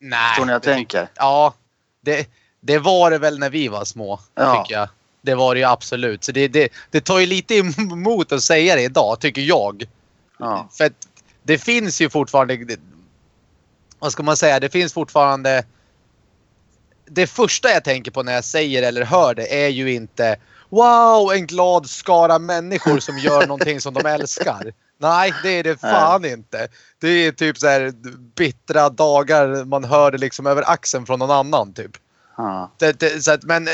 Nej. Tror ni jag tänker? Ja. Det, det var det väl när vi var små. Ja. Tycker jag. Det var det ju absolut. Så det, det, det tar ju lite emot att säga det idag, tycker jag. Ja. För att det finns ju fortfarande... Vad ska man säga? Det finns fortfarande... Det första jag tänker på när jag säger eller hör det är ju inte Wow, en glad skara människor som gör någonting som de älskar. Nej, det är det fan Nej. inte. Det är typ så här bittra dagar man hör det liksom över axeln från någon annan typ. Det, det, så att, men eh,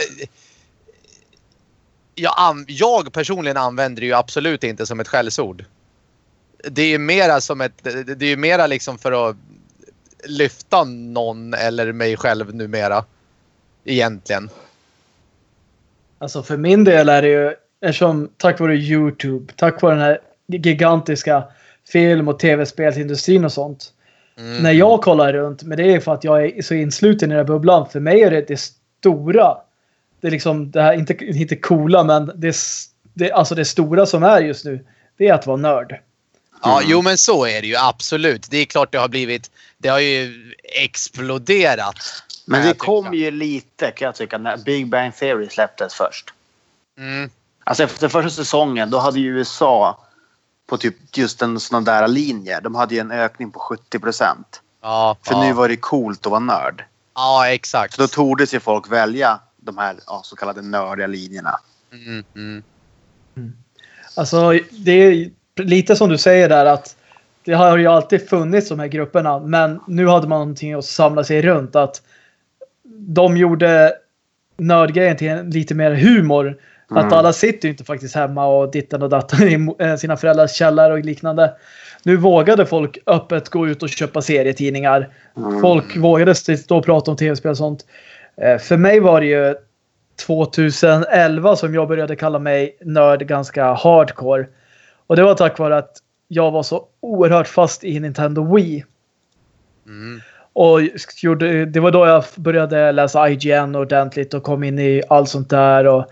jag, jag personligen använder det ju absolut inte som ett skällsord. Det är ju mera som ett, det är ju mera liksom för att lyfta någon eller mig själv numera. Egentligen. Alltså för min del är det ju, eftersom tack vare Youtube, tack vare den här gigantiska film och tv-spelsindustrin och sånt. Mm. När jag kollar runt, men det är för att jag är så insluten i den här bubblan. För mig är det det stora. Det är liksom det här, inte, inte coola, men det, det, alltså det stora som är just nu. Det är att vara nörd. Mm. Ja, jo men så är det ju absolut. Det är klart det har blivit, det har ju exploderat. Men det kom ju lite kan jag tycka när Big Bang Theory släpptes först. Mm. Alltså efter första säsongen då hade ju USA på typ just en sån där linje. De hade ju en ökning på 70 procent. Ja, För ja. nu var det coolt att vara nörd. Ja, exakt. Så då tordes ju folk välja de här ja, så kallade nördiga linjerna. Mm, mm. Mm. Alltså, det är lite som du säger där att det har ju alltid funnits de här grupperna, men nu hade man någonting att samla sig runt. Att de gjorde nördgrejen till lite mer humor. Mm. Att alla sitter ju inte faktiskt hemma och dittan och dattan i eh, sina föräldrars källare och liknande. Nu vågade folk öppet gå ut och köpa serietidningar. Mm. Folk vågade stå och prata om tv-spel och sånt. Eh, för mig var det ju 2011 som jag började kalla mig nörd ganska hardcore. Och det var tack vare att jag var så oerhört fast i Nintendo Wii. Mm. Och det var då jag började läsa IGN ordentligt och kom in i allt sånt där. Och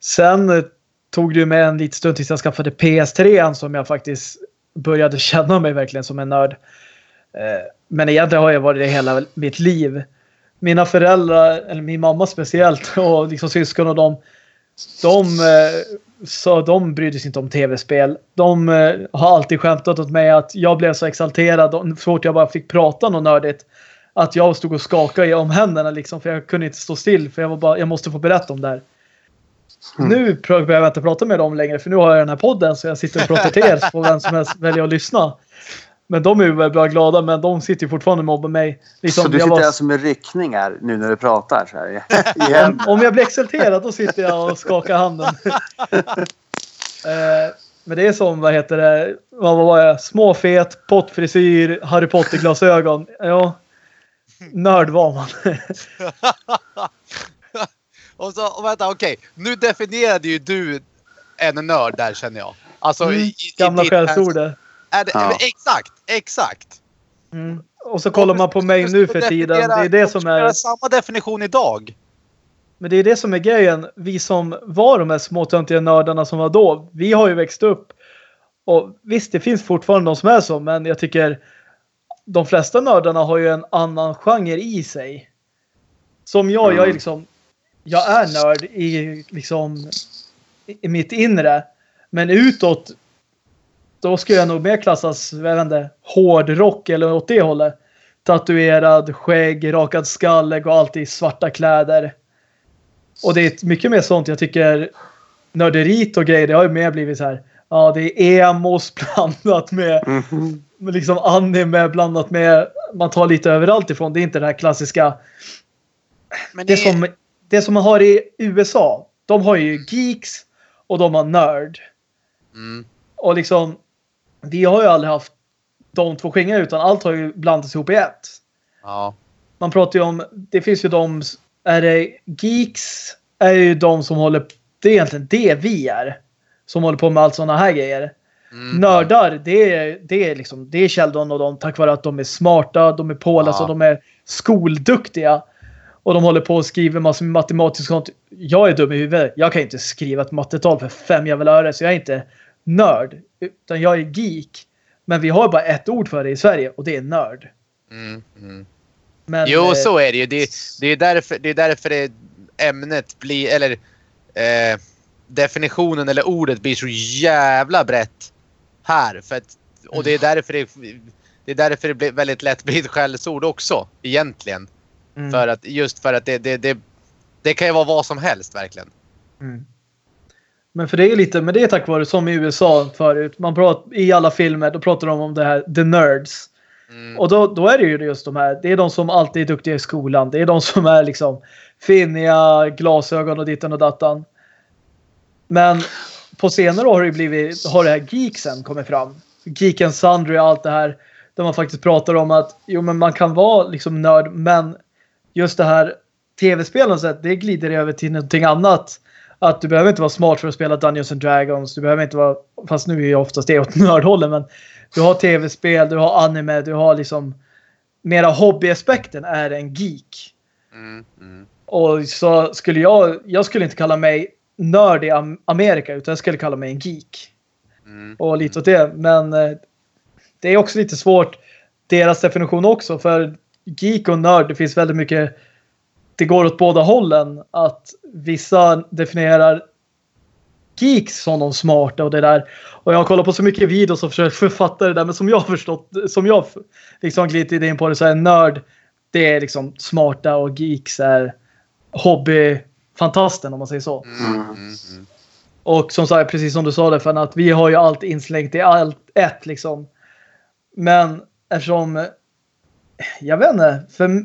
Sen eh, tog det med en liten stund tills jag skaffade PS3 som jag faktiskt började känna mig verkligen som en nörd. Eh, men egentligen har jag varit det hela mitt liv. Mina föräldrar, eller min mamma speciellt, och liksom syskon och dem, de, eh, så de brydde sig inte om tv-spel. De har alltid skämtat åt mig att jag blev så exalterad så fort jag bara fick prata något nördigt. Att jag stod och skakade om händerna liksom, för jag kunde inte stå still för jag var bara, jag måste få berätta om det här. Mm. Nu behöver jag inte prata med dem längre för nu har jag den här podden så jag sitter och pratar till er så vem som helst väljer att lyssna. Men de är ju bara glada men de sitter ju fortfarande och mobbar mig. Liksom, så du sitter var... alltså med ryckningar nu när du pratar? Så här. om, om jag blir exalterad då sitter jag och skakar handen. eh, men det är som, vad heter det, vad var jag? Småfet, pottfrisyr, Harry Potter-glasögon. Ja, nörd var man. Och så, och vänta, okej. Nu definierade ju du en nörd där känner jag. Alltså, Mm, i, i, Gamla skällsordet. Är det, Ja. Exakt, exakt. Mm. Och så kollar man på mig nu för tiden. Det är det som är... samma definition idag. Men det är det som är grejen. Vi som var de här småtöntiga nördarna som var då. Vi har ju växt upp. Och visst, det finns fortfarande de som är så. Men jag tycker de flesta nördarna har ju en annan genre i sig. Som jag, jag är Mm. liksom... Jag är nörd i liksom... I mitt inre. Men utåt. Då skulle jag nog mer klassas, jag vet inte, hårdrock eller åt det hållet. Tatuerad, skägg, rakad skalle, går alltid i svarta kläder. Och det är mycket mer sånt jag tycker nörderit och grejer, det har ju mer blivit så här. Ja, det är emos blandat med, med liksom anime blandat med man tar lite överallt ifrån. Det är inte det här klassiska. Men Det som, det som man har i USA. De har ju geeks och de har nörd. Mm. Och liksom vi har ju aldrig haft de två skingrar utan allt har ju blandats ihop i ett. Ja. Man pratar ju om, det finns ju de, är det geeks är ju de som håller, det är egentligen det vi är. Som håller på med allt sådana här grejer. Mm. Nördar, det är, det är liksom, det är Sheldon och de tack vare att de är smarta, de är pålästa Ja. de är skolduktiga. Och de håller på och skriver massor med matematiskt sånt. Jag är dum i huvudet. Jag kan inte skriva ett mattetal för fem jävla öre så jag är inte nörd. Utan jag är geek. Men vi har bara ett ord för det i Sverige och det är nörd. Mm. Mm. Men, Jo, eh, så är det ju. Det, det är därför det, är därför det ämnet blir, eller eh, definitionen eller ordet blir så jävla brett här. För att, och det är därför det, det är därför det blir väldigt lätt blir ett skällsord också, egentligen. Mm. För att, just för att det, det, det, det kan ju vara vad som helst verkligen. Mm. Men för det är lite, men det är tack vare som i USA förut. Man pratar, I alla filmer då pratar de om det här, the nerds. Mm. Och då, då är det ju just de här, det är de som alltid är duktiga i skolan. Det är de som är liksom finniga, glasögon och ditten och dattan. Men på senare år har det blivit, har det här geeksen kommit fram. Geek and Sundry och allt det här. Där man faktiskt pratar om att jo men man kan vara liksom nörd men just det här tv-spelen och så, det glider över till någonting annat. Att du behöver inte vara smart för att spela Dungeons and Dragons. Du behöver inte vara, fast nu är ju oftast det åt nördhållen men du har tv-spel, du har anime, du har liksom mera hobbyaspekten är en geek. Mm. Mm. Och så skulle jag, jag skulle inte kalla mig nörd i Am- Amerika utan jag skulle kalla mig en geek. Mm. Och lite åt det. Men eh, det är också lite svårt deras definition också för geek och nörd det finns väldigt mycket det går åt båda hållen att vissa definierar geeks som de smarta och det där. Och jag har kollat på så mycket videos och försökt författa det där men som jag har förstått, som jag liksom glidit in på det så är nörd det är liksom smarta och geeks är hobbyfantasten om man säger så. Mm. Mm. Mm. Och som sagt, precis som du sa det, för att vi har ju allt inslängt i allt ett liksom. Men eftersom, jag vet inte, för,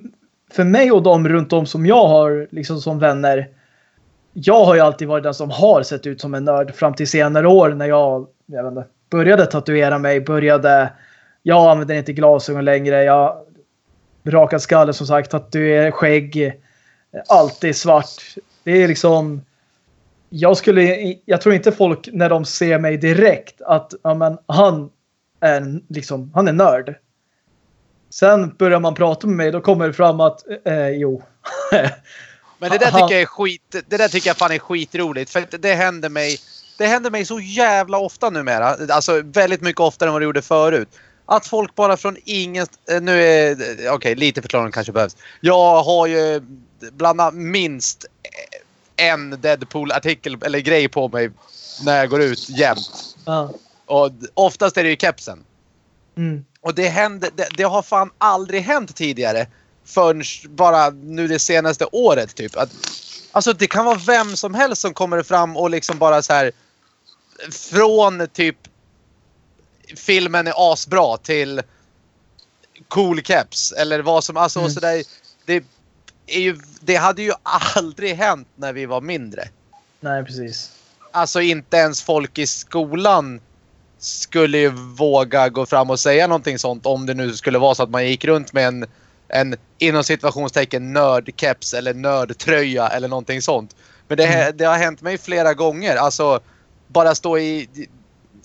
för mig och de runt om som jag har liksom som vänner. Jag har ju alltid varit den som har sett ut som en nörd fram till senare år när jag, jag vet inte, började tatuera mig, började, jag använder inte glasögon längre, jag rakad skalle som sagt, Tatuerar skägg, alltid svart. Det är liksom jag skulle, jag tror inte folk när de ser mig direkt att ja, men, han är liksom, han är nörd. Sen börjar man prata med mig, då kommer det fram att eh, jo. Men det där tycker jag är skit. Det där tycker jag fan är skitroligt. För det händer mig. Det händer mig så jävla ofta numera. Alltså väldigt mycket oftare än vad det gjorde förut. Att folk bara från ingen... eh, Nu är... Okej, lite förklaring kanske behövs. Jag har ju bland annat minst en Deadpool-artikel eller grej på mig när jag går ut jämt. ja. Och oftast är det ju kepsen. Mm. Och det, händer, det, det har fan aldrig hänt tidigare. Förrän bara nu det senaste året typ. Att, alltså det kan vara vem som helst som kommer fram och liksom bara så här. Från typ filmen är asbra till cool caps eller vad som, alltså Mm. så där, det, är ju, det hade ju aldrig hänt när vi var mindre. Nej, precis. Alltså inte ens folk i skolan skulle ju våga gå fram och säga någonting sånt om det nu skulle vara så att man gick runt med en en inom situationstecken nördkeps eller nördtröja eller någonting sånt. Men det, mm. det, har hänt mig flera gånger. Alltså bara stå i,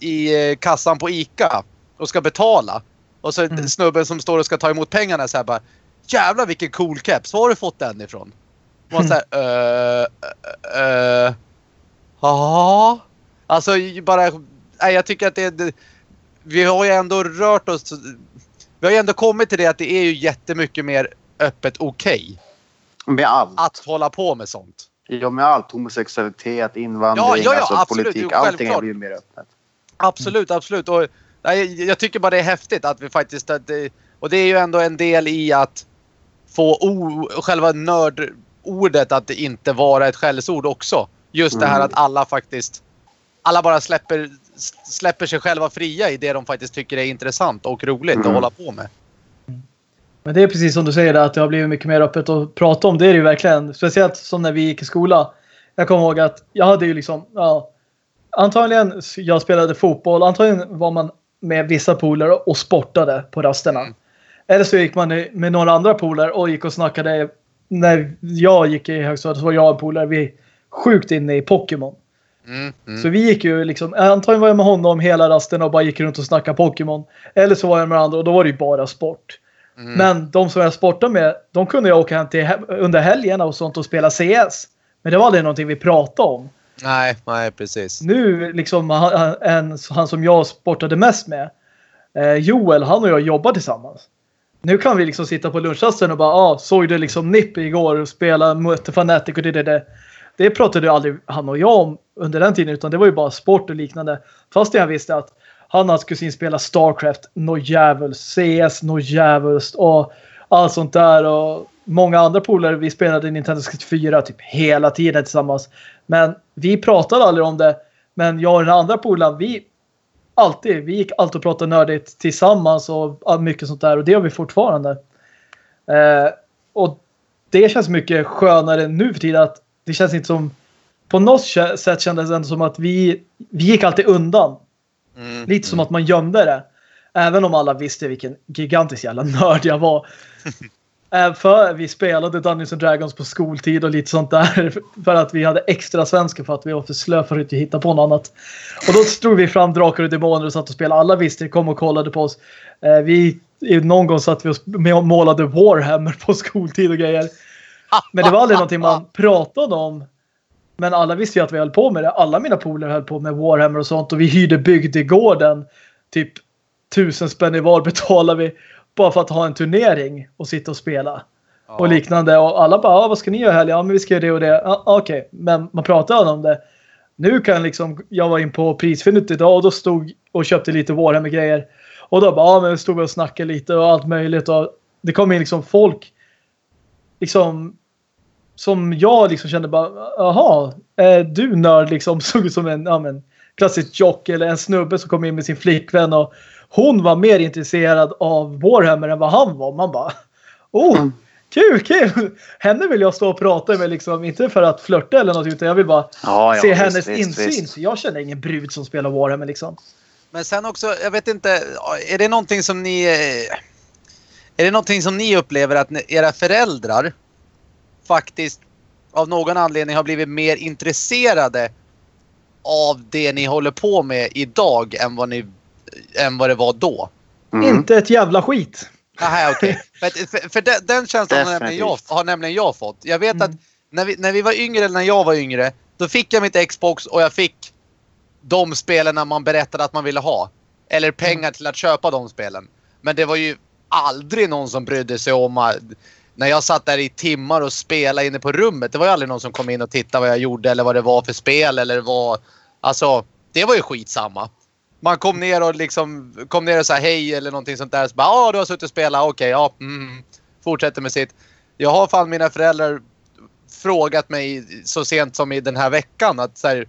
i eh, kassan på ICA och ska betala. Och så mm. snubben som står och ska ta emot pengarna så här bara Jävlar vilken cool keps. Var har du fått den ifrån? Man uh, uh, uh, Ja. Alltså bara... Nej, jag tycker att det, det... Vi har ju ändå rört oss... Vi har ju ändå kommit till det att det är ju jättemycket mer öppet okej. Okay. Med allt. Att hålla på med sånt. Ja, med allt. Homosexualitet, invandring, ja, ja, ja, alltså absolut. politik. Allting är ju mer öppet. Absolut, absolut. Och, nej, jag tycker bara det är häftigt att vi faktiskt... Att det, och det är ju ändå en del i att få o, själva nördordet att inte vara ett skällsord också. Just det här mm. att alla faktiskt... Alla bara släpper, släpper sig själva fria i det de faktiskt tycker är intressant och roligt mm. att hålla på med. Men det är precis som du säger att det har blivit mycket mer öppet att prata om. Det är det ju verkligen. Speciellt som när vi gick i skola. Jag kommer ihåg att jag hade ju liksom, ja, antagligen jag spelade fotboll. Antagligen var man med vissa polare och sportade på rasterna. Mm. Eller så gick man med några andra polare och gick och snackade. När jag gick i högstadiet så var jag och polare. Vi sjukt inne i Pokémon. Mm, mm. Så vi gick ju liksom, antagligen var jag med honom hela rasten och bara gick runt och snackade Pokémon. Eller så var jag med andra och då var det ju bara sport. Mm. Men de som jag sportade med, de kunde jag åka hem till under helgerna och sånt och spela CS. Men det var aldrig någonting vi pratade om. Nej, nej precis. Nu liksom han, en, han som jag sportade mest med, eh, Joel, han och jag jobbar tillsammans. Nu kan vi liksom sitta på lunchrasten och bara, ah, såg du liksom Nipp igår och spela mötte Fanatic och det, det, det. Det pratade aldrig han och jag om under den tiden utan det var ju bara sport och liknande. Fast jag visste att han och hans kusin spelar Starcraft, no jävels, CS, no jävels och allt sånt där och många andra polare vi spelade Nintendo 64 typ hela tiden tillsammans. Men vi pratade aldrig om det. Men jag och den andra polaren, vi alltid, vi gick alltid och pratade nördigt tillsammans och mycket sånt där och det har vi fortfarande. Eh, och det känns mycket skönare nu för tiden att det känns inte som på något sätt kändes det ändå som att vi, vi gick alltid undan. Mm. Lite som att man gömde det. Även om alla visste vilken gigantisk jävla nörd jag var. för vi spelade Dungeons and Dragons på skoltid och lite sånt där. För att vi hade extra svenska för att vi var för slö för att hitta på något annat. Och då stod vi fram Drakar och Demoner och satt och spelade. Alla visste, kom och kollade på oss. Eh, vi, någon gång satt vi och målade Warhammer på skoltid och grejer. Men det var aldrig någonting man pratade om. Men alla visste ju att vi höll på med det. Alla mina polare höll på med Warhammer och sånt. Och vi hyrde bygdegården. Typ tusen spänn i var betalade vi. Bara för att ha en turnering och sitta och spela. Ja. Och liknande. Och alla bara, ah, vad ska ni göra här? Ja, men vi ska göra det och det. Ah, Okej, okay. men man pratade om det. Nu kan liksom, jag var in på prisfyndet idag och då stod och köpte lite Warhammer-grejer. Och då bara, ja, men stod vi och snackade lite och allt möjligt. Och det kom in liksom folk liksom som jag liksom kände bara, jaha, är du nörd liksom såg ut som en ja, men, klassisk jock eller en snubbe som kom in med sin flickvän och hon var mer intresserad av Warhammer än vad han var. Man bara, oh, kul, kul! Henne vill jag stå och prata med liksom, inte för att flörta eller något utan jag vill bara ja, ja, se visst, hennes visst, insyn. Visst. jag känner ingen brud som spelar Warhammer liksom. Men sen också, jag vet inte, är det någonting som ni... Är det någonting som ni upplever att era föräldrar faktiskt av någon anledning har blivit mer intresserade av det ni håller på med idag än vad, ni, än vad det var då. Mm. Inte ett jävla skit. Nej, okej. Okay. för, den, den känslan har nämligen, jag, har nämligen jag fått. Jag vet mm. att när vi, när vi var yngre, eller när jag var yngre, då fick jag mitt Xbox och jag fick de spelen man berättade att man ville ha. Eller pengar mm. till att köpa de spelen. Men det var ju aldrig någon som brydde sig om när jag satt där i timmar och spelade inne på rummet. Det var ju aldrig någon som kom in och tittade vad jag gjorde eller vad det var för spel eller vad... Alltså, det var ju skitsamma. Man kom ner och liksom kom ner och sa hej eller någonting sånt där. Så bara, ja du har suttit och spelat, okej, okay, ja. Mm. Fortsätter med sitt. Jag har fan mina föräldrar frågat mig så sent som i den här veckan att så här,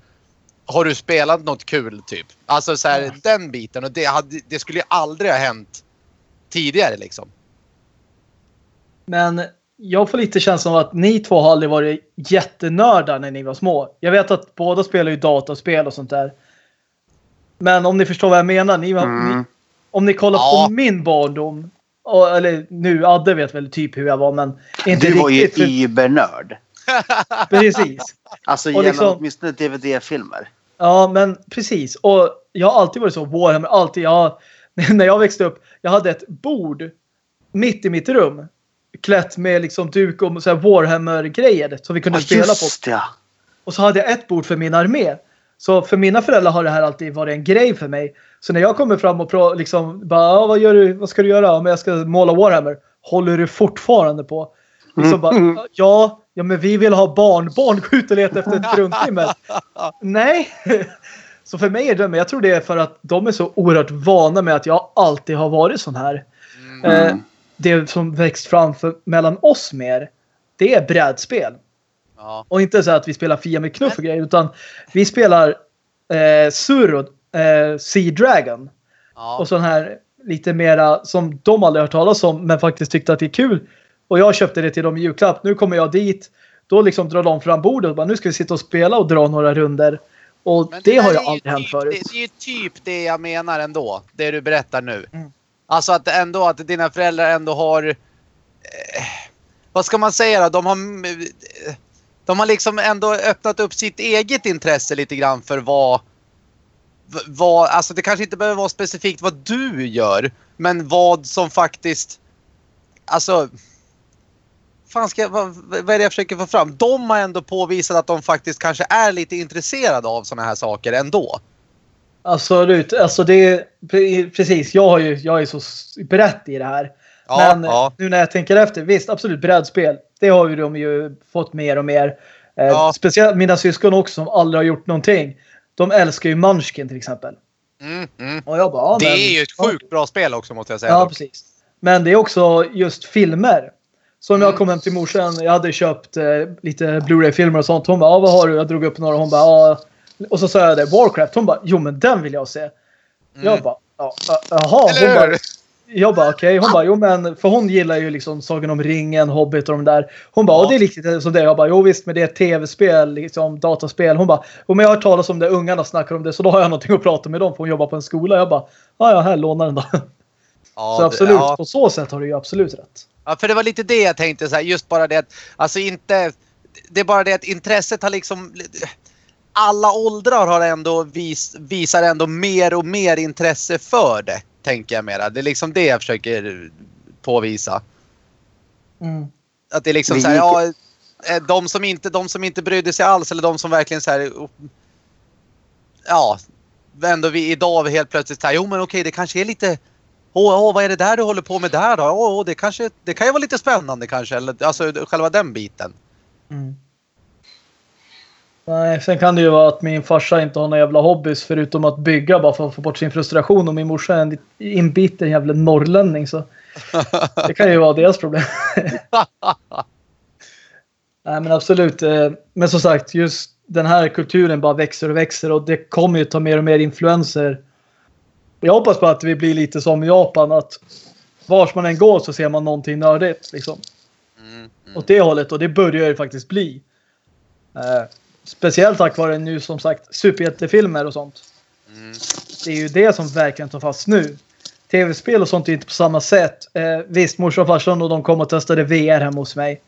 har du spelat något kul typ? Alltså så här, mm. den biten och det, hade, det skulle ju aldrig ha hänt tidigare liksom. Men jag får lite känslan av att ni två har aldrig varit jättenördar när ni var små. Jag vet att båda spelar ju dataspel och sånt där. Men om ni förstår vad jag menar. Ni, mm. ni, om ni kollar ja. på min barndom. Och, eller nu, Adde vet väl typ hur jag var, men inte Du var ju riktigt. för- übernörd. Precis. Alltså Och gällande liksom- åtminstone DVD-filmer. Ja, men precis. Och jag har alltid varit så. Warhammer, alltid. Jag, när jag växte upp, jag hade ett bord mitt i mitt rum. Klätt med liksom duk och Warhammer-grejer som vi kunde Ja, spela på. ja. Och så hade jag ett bord för min armé. Så för mina föräldrar har det här alltid varit en grej för mig. Så när jag kommer fram och liksom bara, vad gör du? Vad ska du göra? Men jag ska måla Warhammer. Håller du fortfarande på? Liksom bara, ja, ja, men vi vill ha barnbarn. Gå ut och leta efter ett fruntimmer. Nej. Så för mig är det, men jag tror det är för att de är så oerhört vana med att jag alltid har varit sån här. Eh, det som växt fram för, mellan oss mer, det är brädspel. Ja. Och inte så att vi spelar Fia med knuff och grejer, utan vi spelar eh, Surro, eh, Sea Dragon. Ja. Och sån här lite mera som de aldrig hört talas om, men faktiskt tyckte att det är kul. Och jag köpte det till dem i julklapp. Nu kommer jag dit, då liksom drar de fram bordet och bara nu ska vi sitta och spela och dra några runder. Och Men det, har ju aldrig hänt typ, förut. Det, det är ju typ det jag menar ändå. Det du berättar nu. Mm. Alltså att ändå att dina föräldrar ändå har... Eh, vad ska man säga då? De har... De har liksom ändå öppnat upp sitt eget intresse lite grann för vad... vad alltså det kanske inte behöver vara specifikt vad du gör. Men vad som faktiskt... Alltså... Fan ska jag, vad, vad är det jag försöker få fram? De har ändå påvisat att de faktiskt kanske är lite intresserade av såna här saker ändå. Absolut. Alltså det precis. Jag, har ju, jag är så brett i det här. Ja, Men ja. nu när jag tänker efter, visst absolut brädspel. Det har ju de ju fått mer och mer. Eh, Ja. Speciellt mina syskon också som aldrig har gjort någonting. De älskar ju Munchkin till exempel. Mm, mm. Bara, ja, Det men- är ju ett sjukt bra spel också måste jag säga. Ja, dock. precis. Men det är också just filmer. Så när jag Mm. kom hem till morsan, jag hade köpt eh, lite Blu-ray-filmer och sånt. Hon bara, ja, vad har du? Jag drog upp några och hon bara, ja. Och så sa jag det, Warcraft. Hon bara, jo men den vill jag se. Jag bara, ja, ja, jaha. Mm. Hon bara, jag bara, okej. Hon bara, jo men, för hon gillar ju liksom Sagan om ringen, Hobbit och de där. Hon bara, Ja. det är lite som det. Jag bara, jo visst, men det är ett tv-spel, liksom dataspel. Hon bara, jo men jag har hört talas om det, ungarna snackar om det, så då har jag någonting att prata med dem för hon jobbar på en skola. Jag bara, ja ja, här lånar den då. Ja, så absolut, Ja. på så sätt har du ju absolut rätt. Ja, för det var lite det jag tänkte så här, just bara det att, alltså inte, det är bara det att intresset har liksom, alla åldrar har ändå vis, visar ändå mer och mer intresse för det, tänker jag mera. Det är liksom det jag försöker påvisa. Mm. Att det är liksom Det så här, ja, eh, de som, inte, de som inte brydde sig alls eller de som verkligen så här, ja, ändå vi idag helt plötsligt så här, jo men okej det kanske är lite Åh, åh, vad är det där du håller på med där då? Åh, åh, det, kanske, det kan ju vara lite spännande kanske. Eller, alltså själva den biten. Mm. Nej, sen kan det ju vara att min farsa inte har några jävla hobbys förutom att bygga bara för att få bort sin frustration och min morsa är en inbiten jävla norrlänning så det kan ju vara deras problem. Nej men absolut. eh, Men som sagt, just den här kulturen bara växer och växer och det kommer ju ta mer och mer influenser. Jag hoppas på att vi blir lite som Japan att vars man än går så ser man någonting nördigt liksom. Mm, mm. Åt det hållet och det börjar ju faktiskt bli. Speciellt tack vare nu som sagt superhjältefilmer och sånt. Mm. Det är ju det som verkligen tar fast nu. Tv-spel och sånt är inte på samma sätt. Eh, visst, morsan och farsan och de kom och testade VR hemma hos mig.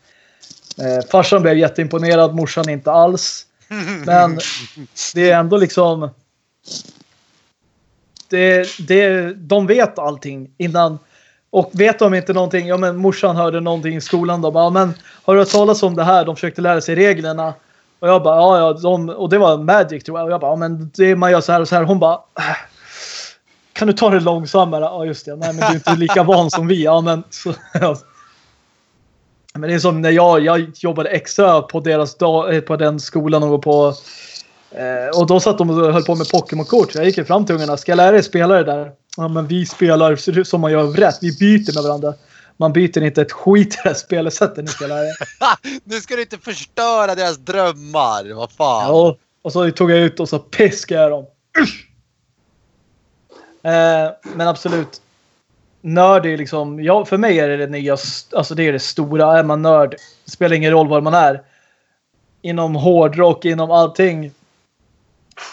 Eh, farsan blev jätteimponerad, morsan inte alls. Men det är ändå liksom... Det, det, de vet allting innan. Och vet de inte någonting, ja men morsan hörde någonting i skolan då. Bara, men har du hört talas om det här? De försökte lära sig reglerna. Och jag bara, ja ja, de, och det var Magic tror jag. Och jag bara, ja men det, man gör så här och så här. Hon bara, äh, kan du ta det långsammare? Ja just det, nej men du är inte lika van som vi. Ja men så, ja. Men det är som när jag, jag jobbade extra på deras dag, eh, på den skolan och på Eh, och då satt de och höll på med Pokémon-kort. Jag gick fram till ungarna. Ska jag lära er spela det där? Ja, men vi spelar som man gör rätt. Vi byter med varandra. Man byter inte ett skit i det här spelsättet ni spelar. nu ska du inte förstöra deras drömmar. Vad fan. Ja, och så tog jag ut och så piskade jag dem. Eh, men absolut. Nörd är liksom, ja, för mig är det det nya, alltså det är det stora. Är man nörd, det spelar ingen roll var man är. Inom hårdrock, inom allting.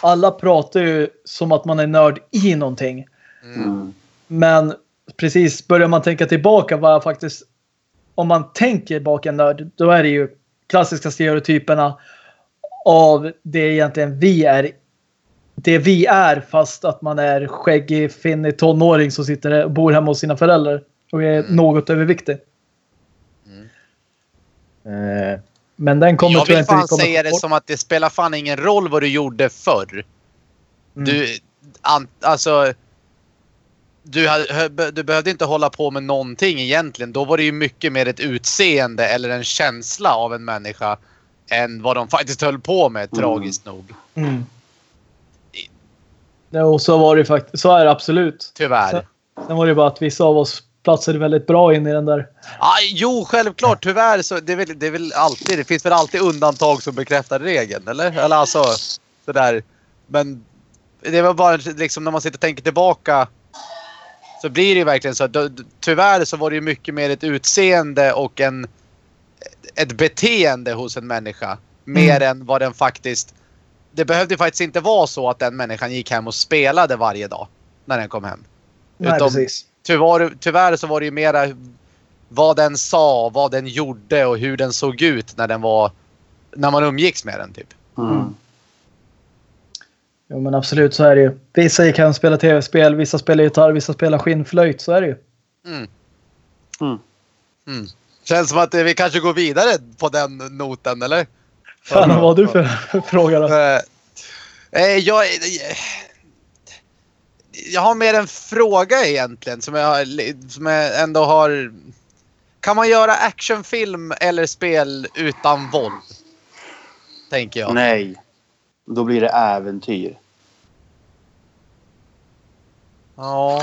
Alla pratar ju som att man är nörd i någonting. Mm. Men precis börjar man tänka tillbaka vad jag faktiskt om man tänker bak en nörd, då är det ju klassiska stereotyperna av det egentligen vi är. Det vi är fast att man är skäggig, finnig tonåring som sitter och bor hemma hos sina föräldrar och är mm. något överviktig. Mm. Eh, men den kommer jag vill fan säga det som att det spelar fan ingen roll vad du gjorde förr. Mm. Du, an, alltså du, du behövde inte hålla på med någonting egentligen. Då var det ju mycket mer ett utseende eller en känsla av en människa än vad de faktiskt höll på med, mm. tragiskt nog. Mm. Ja, och så var det faktiskt. Så är det absolut. Tyvärr. Sen, sen var det bara att vissa av oss platsade väldigt bra in i den där. Ah, jo, självklart. Tyvärr så det är, väl, det är väl alltid. Det finns väl alltid undantag som bekräftar regeln, eller? Eller alltså sådär. Men det var bara liksom när man sitter och tänker tillbaka så blir det ju verkligen så. Tyvärr så var det ju mycket mer ett utseende och en, ett beteende hos en människa. Mer mm. än vad den faktiskt... Det behövde faktiskt inte vara så att den människan gick hem och spelade varje dag när den kom hem. Nej, Utom, precis. Tyvärr, tyvärr så var det ju mera vad den sa, vad den gjorde och hur den såg ut när den var... När man umgicks med den typ. Mm. Jo men absolut så är det ju. Vissa kan spela tv-spel, vissa spelar gitarr, vissa spelar skinnflöjt. Så är det ju. Mm. Mm. Mm. Känns som att vi kanske går vidare på den noten eller? Fan vad har du för fråga då? Eh, eh, jag, jag har mer en fråga egentligen som jag, som jag ändå har... Kan man göra actionfilm eller spel utan våld? Tänker jag. Nej. Då blir det äventyr. Ja.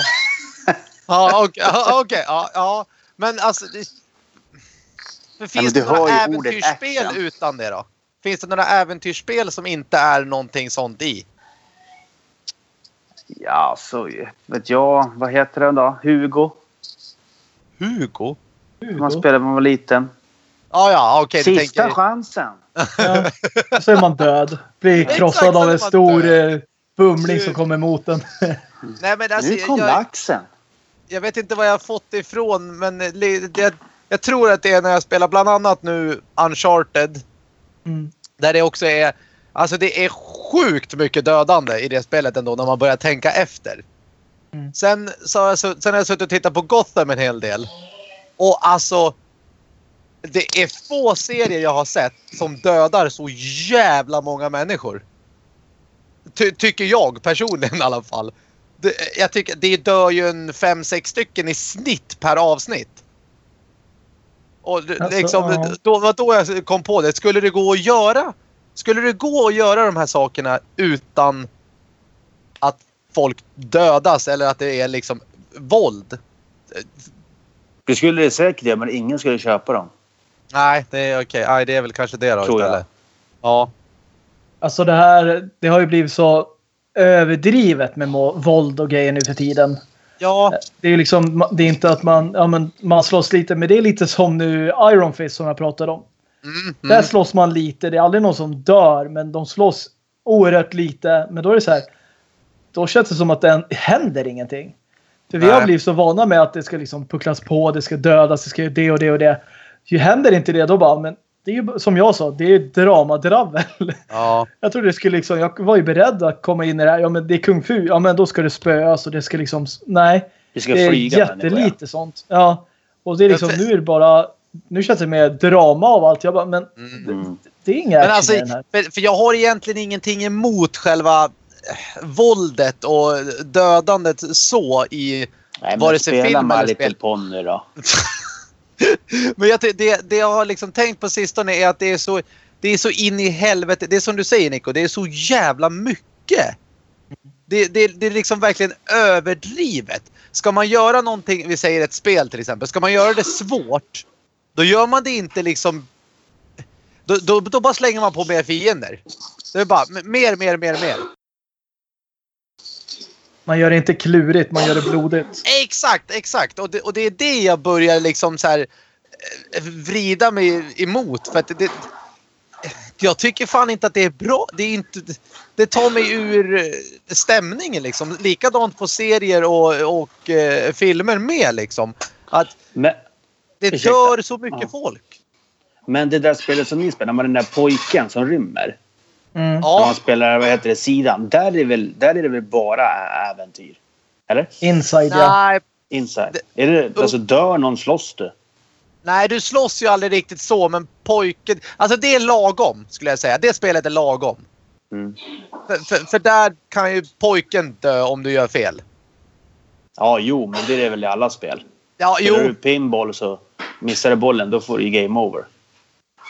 ja, okej. Okay, okay, ja, ja. Men alltså... Det, men finns det några äventyrsspel utan det då? Finns det några äventyrsspel som inte är någonting sånt i? Ja, så vet jag. Vad heter den då? Hugo. Hugo? Man spelade när man var liten. Ja, ja, okej. Okay, Sista tänker... chansen. Ja. Så är man död. Blir krossad av en stor död. Bumling som kommer emot en. Nej, men alltså, nu kom jag, laxen. Jag vet inte vad jag har fått ifrån, men det, jag tror att det är när jag spelar bland annat nu Uncharted. Mm. Där det också är... Alltså det är sjukt mycket dödande i det spelet ändå när man börjar tänka efter. Mm. Sen, så har jag, sen har jag suttit och tittat på Gotham en hel del. Och alltså... Det är få serier jag har sett som dödar så jävla många människor. Ty tycker jag personligen i alla fall. Det, jag tycker det dör ju en fem sex stycken i snitt per avsnitt. Och alltså, liksom, ja. då var då jag kom på det. Skulle det gå att göra? Skulle det gå att göra de här sakerna utan att folk dödas eller att det är liksom våld? Det skulle det säkert göra, men ingen skulle köpa dem. Nej, det är okej. Okay. det är väl kanske det då Tror istället. Jag. Ja. Alltså det här, det har ju blivit så överdrivet med våld och grejer nu för tiden. Ja. Det är liksom, det är inte att man, ja men man slåss lite, men det är lite som nu Iron Fist som jag pratade om. Mm, mm. Där slåss man lite, det är aldrig någon som dör, men de slåss oerhört lite. Men då är det så här, då känns det som att det händer ingenting. För vi Nej. har blivit så vana med att det ska liksom pucklas på, det ska dödas, det ska göra det och det och det. Ju händer inte det, då bara, men det är ju som jag sa, det är dramadravel. Ja. Jag trodde det skulle liksom, jag var ju beredd att komma in i det här. Ja men det är kung fu, ja men då ska det spöas och det ska liksom, nej. Det, ska det är flyga jättelite sånt. Ja. Och det är liksom, nu är det bara, nu känns det mer drama av allt. Jag bara, men mm. det, det, är inga men alltså, för, för jag har egentligen ingenting emot själva eh, våldet och dödandet så i Nej, vare sig film eller spel. Pony då. Men jag, det, det jag har liksom tänkt på sistone är att det är så, det är så in i helvete. Det är som du säger Nico, det är så jävla mycket. Det, det, det är liksom verkligen överdrivet. Ska man göra någonting, vi säger ett spel till exempel, ska man göra det svårt, då gör man det inte liksom... Då, då, då bara slänger man på mer fiender. Det är bara mer, mer, mer, mer. Man gör det inte klurigt, man gör det blodigt. Exakt, exakt. Och det, och det är det jag börjar liksom så här eh, vrida mig emot. För att det, jag tycker fan inte att det är bra. Det, är inte, det tar mig ur eh, stämningen liksom. Likadant på serier och, och eh, filmer med liksom. Att Men, det Ursäkta. dör så mycket Ja. folk. men det där spelet som ni spelar, med den där pojken som rymmer. Mm. Ja, man spelar, vad heter det, sidan. Där är, väl, där är det väl bara äventyr? Eller? Inside ja. nej, Inside. Är det, alltså dör någon slåss du? nej, du slåss ju aldrig riktigt så, men pojken... Alltså det är lagom, skulle jag säga. Det spelet är lagom. Mm. För, för, för där kan ju pojken dö om du gör fel. Ja, jo, men det är det väl i alla spel. Ja, Spelar jo, du pinball så missar du bollen, då får du game over.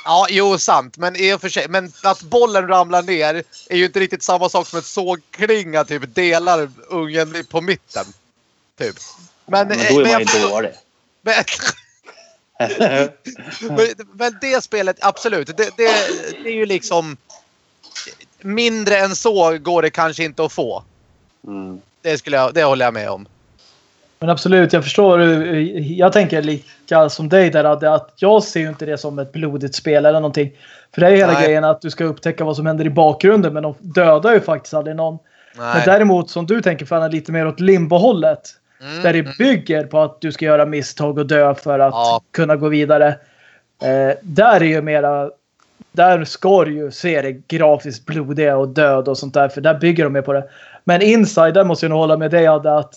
Ja, jo, sant. Men i och för sig, men att bollen ramlar ner är ju inte riktigt samma sak som ett sågklinga typ delar ungen på mitten. Typ. Men, Men eh, då är men man ju dålig. Men, men, men det spelet, absolut. Det, det, det är ju liksom... Mindre än så går det kanske inte att få. Mm. Det, skulle jag, det håller jag med om. Men absolut, jag förstår. Jag tänker lika som dig där. Att att jag ser ju inte det som ett blodigt spel eller någonting. För det är hela Nej. grejen att du ska upptäcka vad som händer i bakgrunden. Men de dödar ju faktiskt aldrig någon. Men Nej. däremot som du tänker Fanna, lite mer åt limbo-hållet. Mm, Där det mm. bygger på att du ska göra misstag och dö för att Ja. kunna gå vidare. Eh, där är ju mera... Där ska du ju se det grafiskt blodiga och död och sånt där. För där bygger de mer på det. Men inside, där måste jag nog hålla med dig Adde att...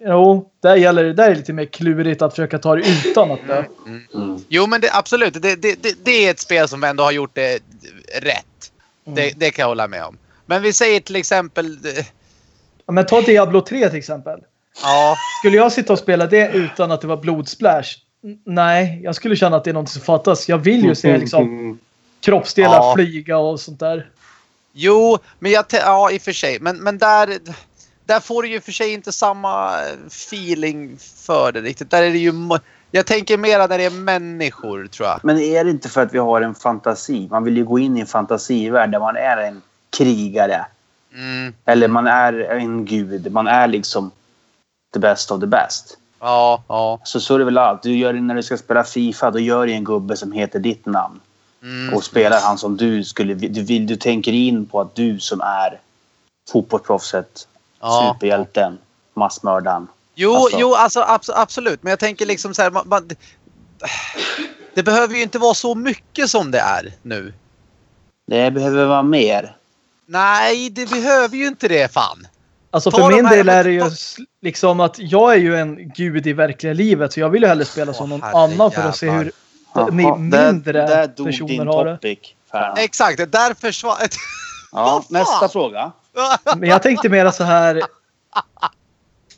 Jo, där gäller det. Där är det lite mer klurigt att försöka ta det utan att dö. Mm. Jo, men det, absolut. Det, det, det, är ett spel som ändå har gjort det rätt. Det, det kan jag hålla med om. Men vi säger till exempel... Ja, Men ta Diablo 3 till exempel. Ja, Skulle jag sitta och spela det utan att det var blodsplash? Nej, jag skulle känna att det är något som fattas. Jag vill ju se liksom Mm. kroppsdelar Ja. flyga och sånt där. jo, men jag... Ja, i och för sig. Men, men där... Där får du ju för sig inte samma feeling för det riktigt. Där är det ju... Jag tänker mera när det är människor, tror jag. Men är det inte för att vi har en fantasi? Man vill ju gå in i en fantasivärld där man är en krigare. Mm, Eller man är en gud. Man är liksom the best of the best. ja, ja. Så så är det väl allt. Du gör det när du ska spela Fifa. Då gör du en gubbe som heter ditt namn. Mm. Och spelar han som du skulle... Du, vill, du tänker in på att du som är fotbollsproffset, ja. superhjälten, massmördaren. Jo, Alltså- jo alltså, abs- absolut. Men jag tänker liksom så här. Man, man, det behöver ju inte vara så mycket som det är nu. Det behöver vara mer. Nej, det behöver ju inte det fan. Alltså Ta för min del är det ju liksom att jag är ju en gud i verkliga livet. Så jag vill ju hellre spela som någon annan för att se hur ni där- mindre där dog personer din har det. topic. Fan. Exakt, det där försvann... Ja, nästa fråga. Men jag tänkte mera så här.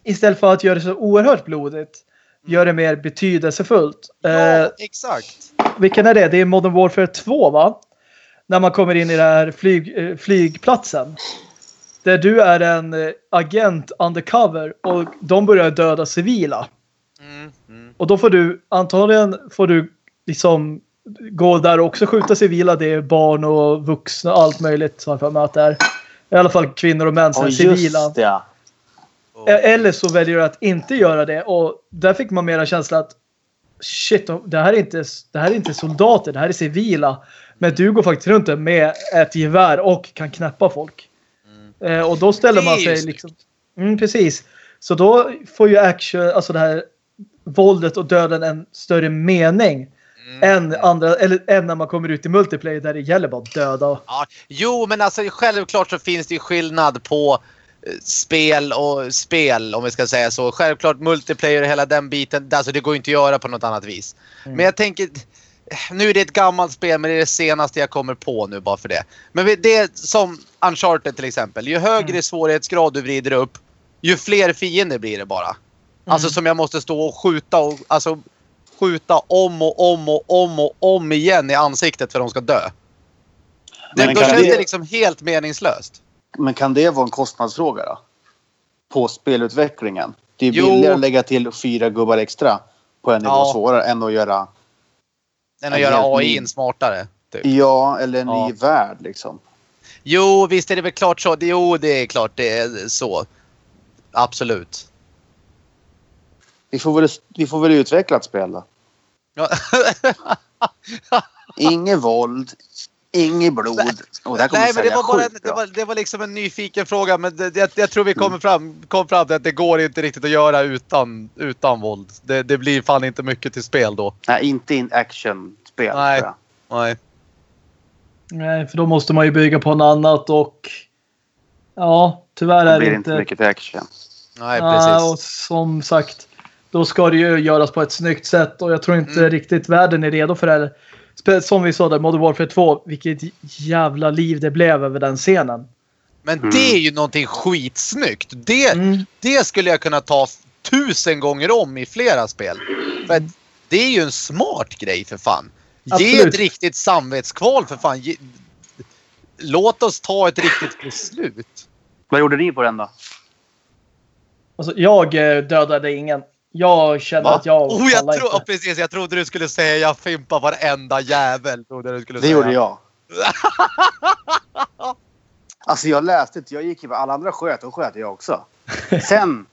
Istället för att göra det så oerhört blodigt. Gör det mer betydelsefullt. Eh, ja, exakt. vilken är det? Det är Modern Warfare 2 va? När man kommer in i den här flyg, eh, flygplatsen. Där du är en eh, agent undercover och de börjar döda civila. Mm, mm. Och då får du antagligen får du liksom gå där och också skjuta civila. Det är barn och vuxna och allt möjligt som jag får möta där. I alla fall kvinnor och män som Ja, är just civila. det. E- Eller så väljer du att inte göra det. Och där fick man mera känsla att shit, de- det här är inte, det här är inte soldater, det här är civila. Men du går faktiskt runt med ett gevär och kan knäppa folk. Eh, och då ställer man sig liksom... Mm, precis. Så då får ju action, alltså det här våldet och döden en större mening. Än, andra, eller, än när man kommer ut i multiplayer där det gäller bara att döda. Ja, jo, men alltså självklart så finns det ju skillnad på eh, spel och spel om vi ska säga så. Självklart multiplayer och hela den biten. Alltså det går ju inte att göra på något annat vis. Men jag tänker, nu är det ett gammalt spel men det är det senaste jag kommer på nu bara för det. Men det är som Uncharted till exempel. Ju högre svårighetsgrad du vrider upp ju fler fiender blir det bara. Alltså som jag måste stå och skjuta och alltså skjuta om och om och om och om igen i ansiktet för att de ska dö. Det, Men då känns det... det- liksom helt meningslöst. Men kan det vara en kostnadsfråga då? På spelutvecklingen? Det är Jo. billigare att lägga till fyra gubbar extra på en nivå Ja. svårare än att göra Än att göra AI ny- smartare. Typ. ja eller en Ja. ny värld liksom. Jo, visst är det väl klart så. Jo, det är klart det är så. Absolut. Vi får väl, vi får väl utveckla ett spel då. Ja. Inget våld, Inget blod. Och där Nej, men det var, bara, det, var, det var liksom en nyfiken fråga. Men det, jag, jag, tror vi kommer fram, kom fram till att det går inte riktigt att göra utan, utan våld. Det, det blir fan inte mycket till spel då. Nej, inte in action-spel. Nej. Nej. Nej, för då måste man ju bygga på något annat och ja, tyvärr är det inte... blir inte mycket till action. Nej, precis. Ja, och som sagt, då ska det ju göras på ett snyggt sätt och jag tror inte mm. riktigt världen är redo för det. Som vi sa där, Modern Warfare 2, vilket jävla liv det blev över den scenen. Men mm. det är ju någonting skitsnyggt. Det, mm. det skulle jag kunna ta tusen gånger om i flera spel. För det är ju en smart grej för fan. Absolut. Ge ett riktigt samvetskval för fan. Ge, låt oss ta ett riktigt beslut. Vad gjorde ni på den då? Alltså, jag eh, dödade ingen. Jag kände Va? att jag... Oh, jag, tro, inte. precis, jag trodde du skulle säga jag fimpar varenda jävel. Trodde du skulle det säga. gjorde jag. alltså jag läste inte. Jag gick ju alla andra sköt och sköt jag också. Sen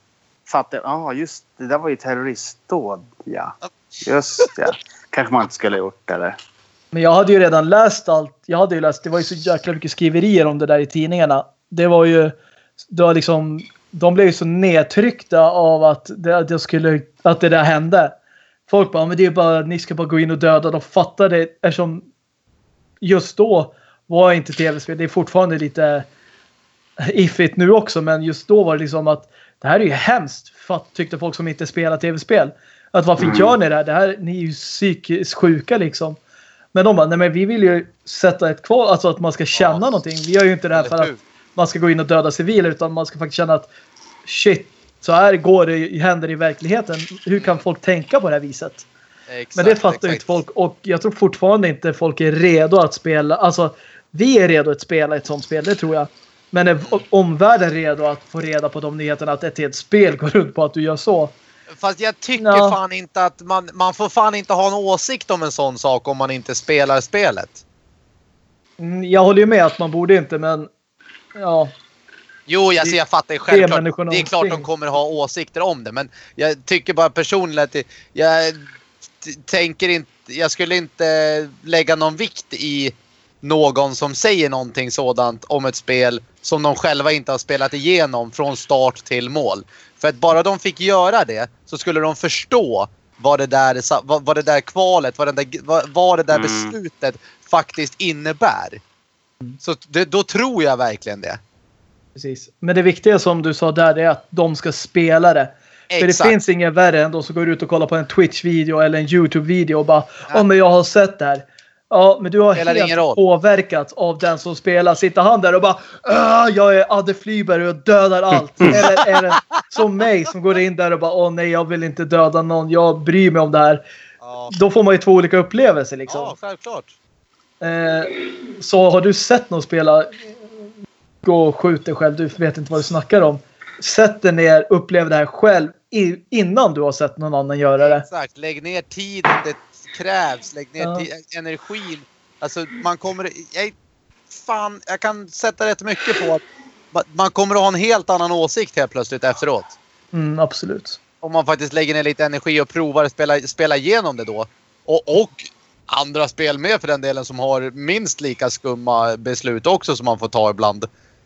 fattade jag. Ja, just det där var ju terroristdåd. Ja, just ja. Kanske man inte skulle ha gjort eller? Men jag hade ju redan läst allt. Jag hade ju läst. Det var ju så jäkla mycket skriverier om det där i tidningarna. Det var ju. Det var liksom de blev ju så nedtryckta av att det, att, skulle, att det där hände. Folk bara, men det är bara, ni ska bara gå in och döda. De fattade eftersom just då var inte tv-spel. Det är fortfarande lite iffigt nu också, men just då var det liksom att det här är ju hemskt, fatt, tyckte folk som inte spelar tv-spel. Att varför mm. gör ni det här? det här? Ni är ju psykiskt sjuka liksom. Men de bara, nej men vi vill ju sätta ett kval, alltså att man ska känna ja. någonting. Vi gör ju inte det här för att man ska gå in och döda civila utan man ska faktiskt känna att shit, så här går det händer i verkligheten. Hur kan folk tänka på det här viset? Exakt, Men det fattar exakt. inte folk och jag tror fortfarande inte folk är redo att spela. Alltså, vi är redo att spela ett sånt spel, det tror jag. Men är omvärlden redo att få reda på de nyheterna att ett helt spel går runt på att du gör så? Fast jag tycker ja. fan inte att man, man får fan inte ha en åsikt om en sån sak om man inte spelar spelet. Mm, jag håller ju med att man borde inte, men ja, Jo, jag, jag fattar ju självklart. Det är klart de kommer ha åsikter om det. Men jag tycker bara personligen att det, jag tänker inte... Jag skulle inte lägga någon vikt i någon som säger någonting sådant om ett spel som de själva inte har spelat igenom från start till mål. För att bara de fick göra det så skulle de förstå vad det där, vad, vad det där kvalet, vad, där, vad, vad det där mm. beslutet faktiskt innebär. Mm. Så det, då tror jag verkligen det. Precis. Men det viktiga som du sa där är att de ska spela det. Exakt. För det finns inget värre än de som går ut och kollar på en Twitch-video eller en YouTube-video och bara ja. oh, men jag har sett det här. Ja, men du har Spelar helt påverkats av den som spelar. Sitter han där och bara jag är Adde Flyberg och jag dödar allt. eller är det som mig som går in där och bara åh nej, jag vill inte döda någon. Jag bryr mig om det här. Ja. Då får man ju två olika upplevelser liksom. Ja, självklart. Eh, så har du sett någon spela gå och skjut dig själv. Du vet inte vad du snackar om. Sätt dig ner, upplev det här själv innan du har sett någon annan göra det. Exakt. Lägg ner tiden det krävs. Lägg ner ja. energin. Alltså man kommer... Jag, fan, jag kan sätta rätt mycket på att man kommer att ha en helt annan åsikt helt plötsligt efteråt. Mm, absolut. Om man faktiskt lägger ner lite energi och provar att spela, spela igenom det då. Och, och andra spel med för den delen som har minst lika skumma beslut också som man får ta ibland.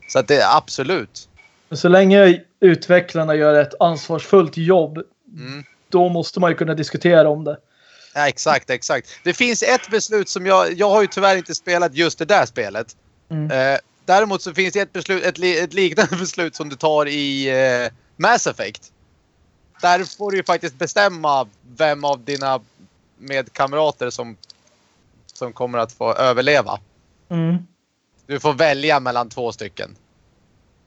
Så att det är absolut. Så länge utvecklarna gör ett ansvarsfullt jobb mm. då måste man ju kunna diskutera om det. Ja, exakt, exakt. Det finns ett beslut som jag... Jag har ju tyvärr inte spelat just det där spelet. Mm. Eh, däremot så finns det ett, beslut, ett, ett liknande beslut som du tar i eh, Mass Effect. Där får du ju faktiskt bestämma vem av dina medkamrater som, som kommer att få överleva. Mm. Du får välja mellan två stycken.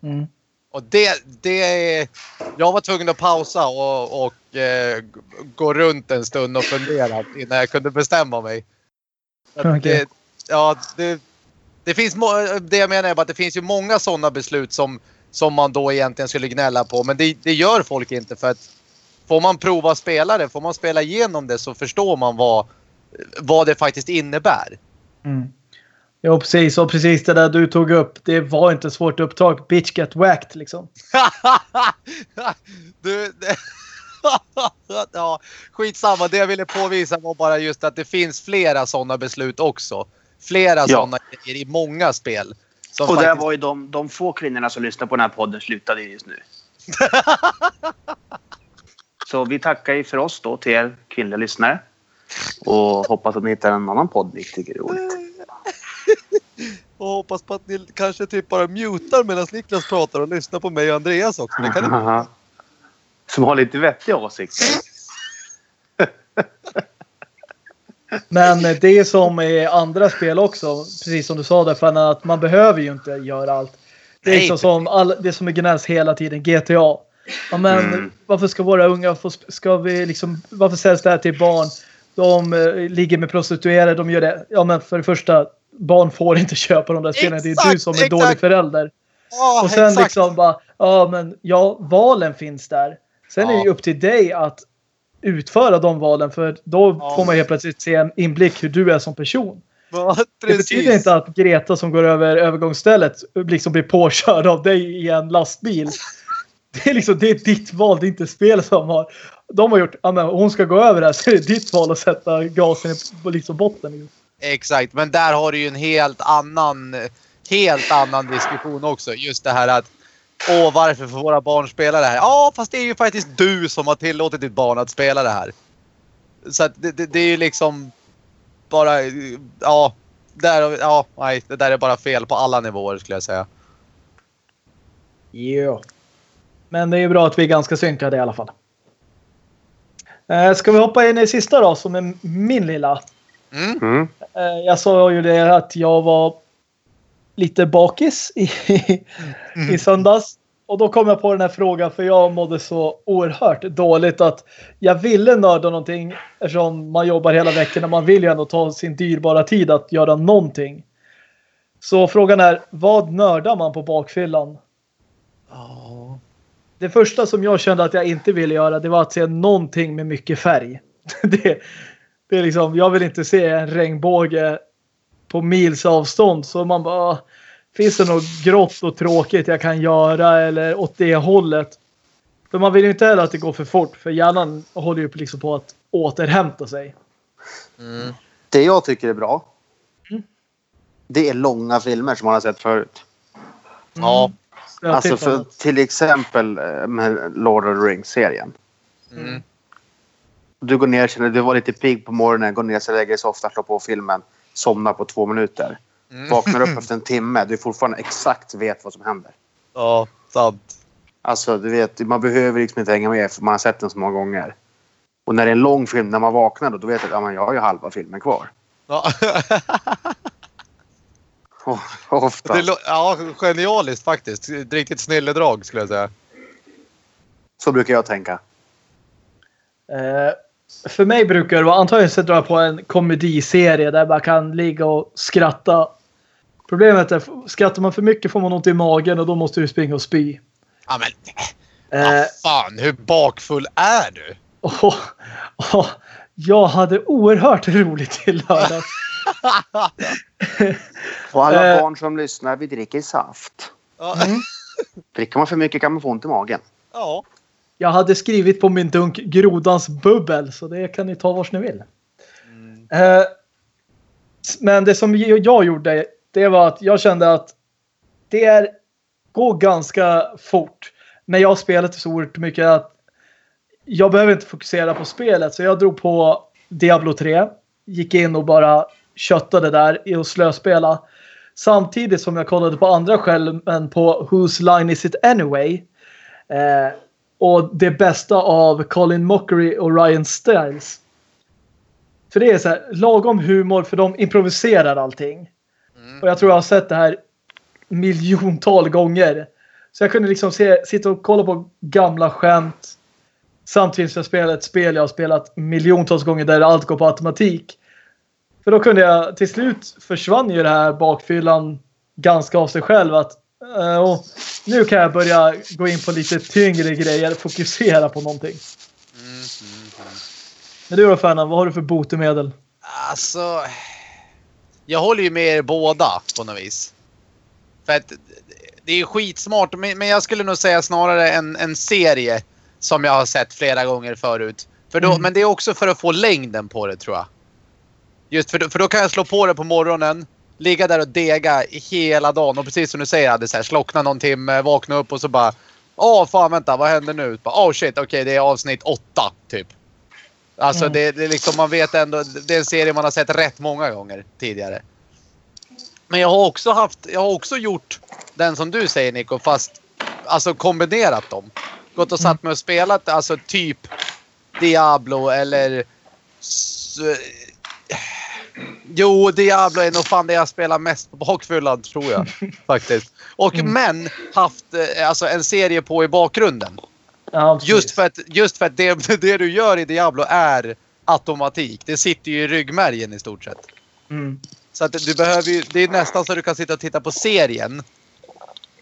Mm. Och det, det... Jag var tvungen att pausa och, och eh, gå runt en stund och fundera innan jag kunde bestämma mig. Okay. Det, ja, det, det finns... Det jag menar är att det finns ju många sådana beslut som, som man då egentligen skulle gnälla på. Men det, det gör folk inte för att får man prova spela det, får man spela igenom det så förstår man vad, vad det faktiskt innebär. Mm. Ja, precis. Och precis det där du tog upp. Det var inte svårt upptag. Bitch get whacked liksom. du, det... ja, skitsamma. Det jag ville påvisa var bara just att det finns flera sådana beslut också. flera ja. sådana grejer i många spel. och faktiskt... där var ju de, de få kvinnorna som lyssnar på den här podden slutade just nu. Så vi tackar för oss då till er kvinnliga lyssnare. Och hoppas att ni hittar en annan podd ni tycker är roligt. och hoppas på att ni kanske typ bara mutar medan Niklas pratar och lyssnar på mig och Andreas också. Det kan ni... Som har lite vettiga åsikter. Men det är som i andra spel också, precis som du sa där för att man behöver ju inte göra allt. Det är Nej. som all, det som är gnälls hela tiden, GTA. Ja, men mm. varför ska våra unga få, ska vi liksom, varför säljs det här till barn? De uh, ligger med prostituerade, de gör det. Ja men för det första, barn får inte köpa de där spelen. Det är du som är exakt. dålig förälder. Oh, och sen exakt. liksom bara, ja men ja, valen finns där. Sen ja. är det upp till dig att utföra de valen för då ja. får man helt plötsligt se en inblick hur du är som person. Ja, det betyder inte att Greta som går över övergångsstället liksom blir påkörd av dig i en lastbil. Det är liksom det är ditt val, det är inte spel som har de har gjort, men hon ska gå över där så är det ditt val att sätta gasen på liksom botten. Exakt, men där har du ju en helt annan helt annan diskussion också. Just det här att Åh, varför får våra barn spela det här? Ja, fast det är ju faktiskt du som har tillåtit ditt barn att spela det här. Så att det, det, det är ju liksom bara, ja, där, ja, nej, det där är bara fel på alla nivåer skulle jag säga. Ja. Men det är ju bra att vi är ganska synkade i alla fall. Eh, ska vi hoppa in i sista då, som är min lilla? Mm. mm. Eh, jag sa ju det att jag var lite bakis i, mm. i söndags. Och då kom jag på den här frågan för jag mådde så oerhört dåligt att jag ville nörda någonting eftersom man jobbar hela veckan och man vill ju ändå ta sin dyrbara tid att göra någonting. Så frågan är, vad nördar man på bakfyllan? Oh. Det första som jag kände att jag inte ville göra det var att se någonting med mycket färg. det, det är liksom, jag vill inte se en regnbåge på mils avstånd så man bara finns det något grått och tråkigt jag kan göra eller åt det hållet. För man vill ju inte heller att det går för fort för hjärnan håller ju liksom på att återhämta sig. Mm. Det jag tycker är bra mm. det är långa filmer som man har sett förut. Mm. Ja. Alltså för, till exempel eh, med Lord of the Rings-serien. Mm. Du går ner, känner du var lite pigg på morgonen, går ner, lägger dig i soffan, slår på filmen, somnar på två minuter. Mm. Vaknar upp efter en timme, du fortfarande exakt vet vad som händer. Ja, sant. Alltså, du vet, man behöver liksom inte hänga med för man har sett den så många gånger. Och när det är en lång film, när man vaknar då, då vet jag att ja, jag har ju halva filmen kvar. Ja. Ofta. Det, ja, genialiskt faktiskt. Riktigt snilledrag skulle jag säga. Så brukar jag tänka. Eh, för mig brukar det vara antagligen så dra på en komediserie där man kan ligga och skratta. Problemet är skrattar man för mycket får man ont i magen och då måste du springa och spy. Ja men eh, vad fan, hur bakfull är du? Oh, oh, jag hade oerhört roligt i lördags. Och alla eh. barn som lyssnar, vi dricker saft. Mm. Dricker man för mycket kan man få ont i magen. Ja. Jag hade skrivit på min dunk Grodans bubbel så det kan ni ta vars ni vill. Mm. Eh, men det som jag gjorde det var att jag kände att det är, går ganska fort. Men jag har spelat så oerhört mycket att jag behöver inte fokusera på spelet så jag drog på Diablo 3. Gick in och bara köttade där i att slöspela. Samtidigt som jag kollade på andra skärmen på Whose Line Is It Anyway. Eh, och det bästa av Colin Mockery och Ryan Stiles. För det är så här, lagom humor för de improviserar allting. Mm. Och jag tror jag har sett det här miljontal gånger. Så jag kunde liksom se, sitta och kolla på gamla skämt samtidigt som jag spelar ett spel jag har spelat miljontals gånger där allt går på automatik. För då kunde jag, till slut försvann ju det här bakfyllan ganska av sig själv att uh, och nu kan jag börja gå in på lite tyngre grejer, fokusera på någonting. Mm, mm, mm. Men du då Fernan, vad har du för botemedel? Alltså, jag håller ju med er båda på något vis. För att det är skitsmart, men jag skulle nog säga snarare en, en serie som jag har sett flera gånger förut. För då, mm. Men det är också för att få längden på det tror jag. Just för, för då kan jag slå på det på morgonen, ligga där och dega hela dagen och precis som du säger hade så här, slockna någon timme, vakna upp och så bara Åh fan vänta vad händer nu? Åh oh, shit okej okay, det är avsnitt åtta typ. Alltså mm. det, det är liksom man vet ändå. Det är en serie man har sett rätt många gånger tidigare. Men jag har också haft. Jag har också gjort den som du säger Nico fast alltså kombinerat dem. Gått och satt mig och spelat alltså typ Diablo eller Jo, Diablo är nog fan det jag spelar mest på bakfyllan tror jag. faktiskt. Och mm. men haft eh, alltså, en serie på i bakgrunden. Ja, just för att, just för att det, det du gör i Diablo är automatik. Det sitter ju i ryggmärgen i stort sett. Mm. Så att du behöver ju, det är nästan så att du kan sitta och titta på serien.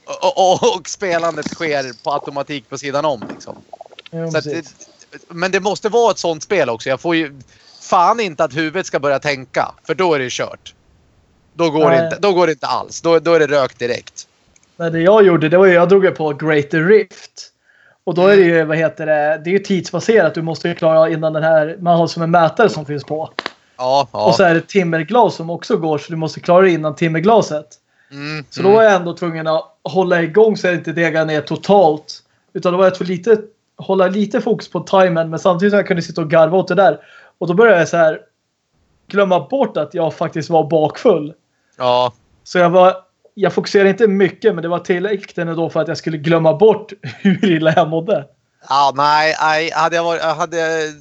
Och, och, och spelandet sker på automatik på sidan om. Liksom. Ja, det, men det måste vara ett sånt spel också. Jag får ju fan inte att huvudet ska börja tänka. För då är det kört. Då går, det inte, då går det inte alls. Då, då är det rökt direkt. Nej, det jag gjorde det var ju, jag drog på Greater Rift. Och då är det ju, vad heter det, det är ju tidsbaserat. Du måste ju klara innan den här, man har som en mätare som finns på. Ja, ja. Och så är det timmerglas som också går så du måste klara det innan timmerglaset. Mm, så mm. då var jag ändå tvungen att hålla igång så jag inte degar ner totalt. Utan då var jag tvungen lite, hålla lite fokus på timern men samtidigt så jag kunde sitta och garva åt det där. Och då började jag så här glömma bort att jag faktiskt var bakfull. Ja. Så jag var jag fokuserade inte mycket men det var tillräckligt ändå för att jag skulle glömma bort hur illa jag mådde. Ja, nej, nej hade jag varit, hade,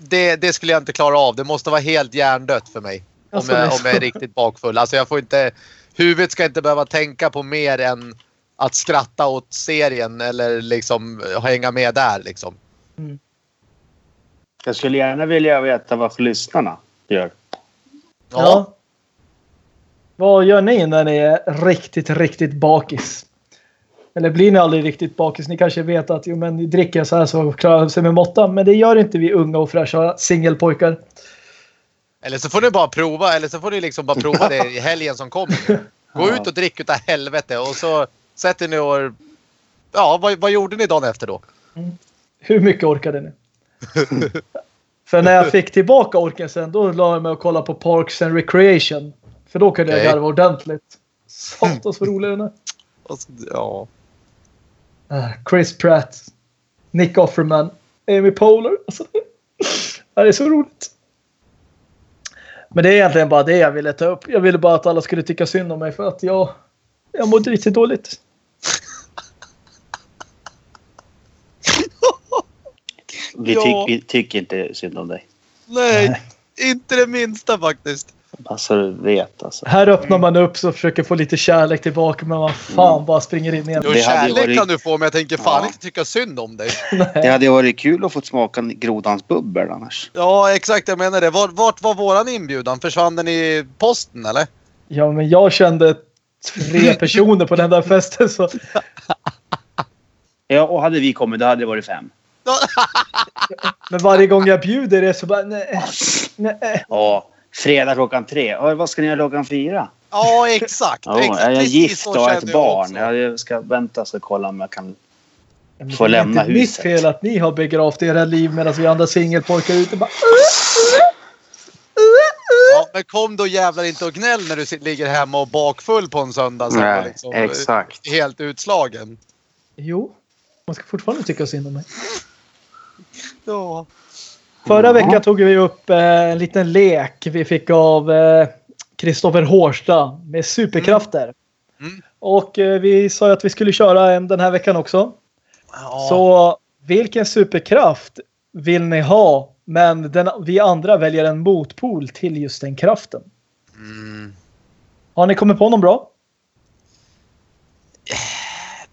det, det skulle jag inte klara av. Det måste vara helt hjärndött för mig. Alltså, om, jag, om jag är riktigt bakfull. Alltså jag får inte, huvudet ska inte behöva tänka på mer än att skratta åt serien eller liksom hänga med där liksom. Mm. Jag skulle gärna vilja veta varför lyssnarna gör. Ja. ja. Vad gör ni när ni är riktigt, riktigt bakis? Eller blir ni aldrig riktigt bakis? Ni kanske vet att jo, men dricker jag så här så klarar jag sig med måtta. Men det gör inte vi unga och fräscha singelpojkar. Eller så får ni bara prova. Eller så får ni liksom bara prova det i helgen som kommer. Gå ut och drick utav helvete och så sätter ni och... Ja, vad, vad gjorde ni dagen efter då? Mm. Hur mycket orkade ni? För när jag fick tillbaka orken sen, då la jag mig och kollade på Parks and Recreation. För då kunde okay. jag garva ordentligt. Satans vad rolig den är. Alltså, ja. Uh, Chris Pratt. Nick Offerman. Amy Poehler. Alltså, det är så roligt. Men det är egentligen bara det jag ville ta upp. Jag ville bara att alla skulle tycka synd om mig för att jag, jag mådde riktigt dåligt. Vi, tyck, ja. vi tycker inte synd om dig. Nej, Nej, inte det minsta faktiskt. Alltså du vet alltså. Här öppnar man upp så försöker få lite kärlek tillbaka men man fan mm. bara springer in igen. Jo, kärlek varit... kan du få men jag tänker fan ja. inte tycka synd om dig. det hade varit kul att få smaka grodans bubbel annars. Ja exakt jag menar det. Vart, vart var våran inbjudan? Försvann den i posten eller? Ja men jag kände tre personer på den där festen så. ja och hade vi kommit då hade det varit fem. Men varje gång jag bjuder det så bara nej. nej. Ja. Fredag klockan tre. Och vad ska ni göra klockan fyra? Ja, exakt. Ja, jag är gift och har ett barn. Jag ska vänta och kolla om jag kan få lämna huset. Det är mitt fel att ni har begravt era liv medan vi andra singelpojkar ute bara... Ja, men kom då jävlar inte och gnäll när du ligger hemma och bakfull på en söndag. Nej, liksom, exakt. Helt utslagen. Jo, man ska fortfarande tycka synd om mig. Ja. Förra veckan tog vi upp eh, en liten lek vi fick av Kristoffer eh, Hårsta med superkrafter. Mm. Mm. Och eh, vi sa att vi skulle köra en den här veckan också. Ja. Så vilken superkraft vill ni ha? Men den, vi andra väljer en motpol till just den kraften. Mm. Har ni kommit på någon bra?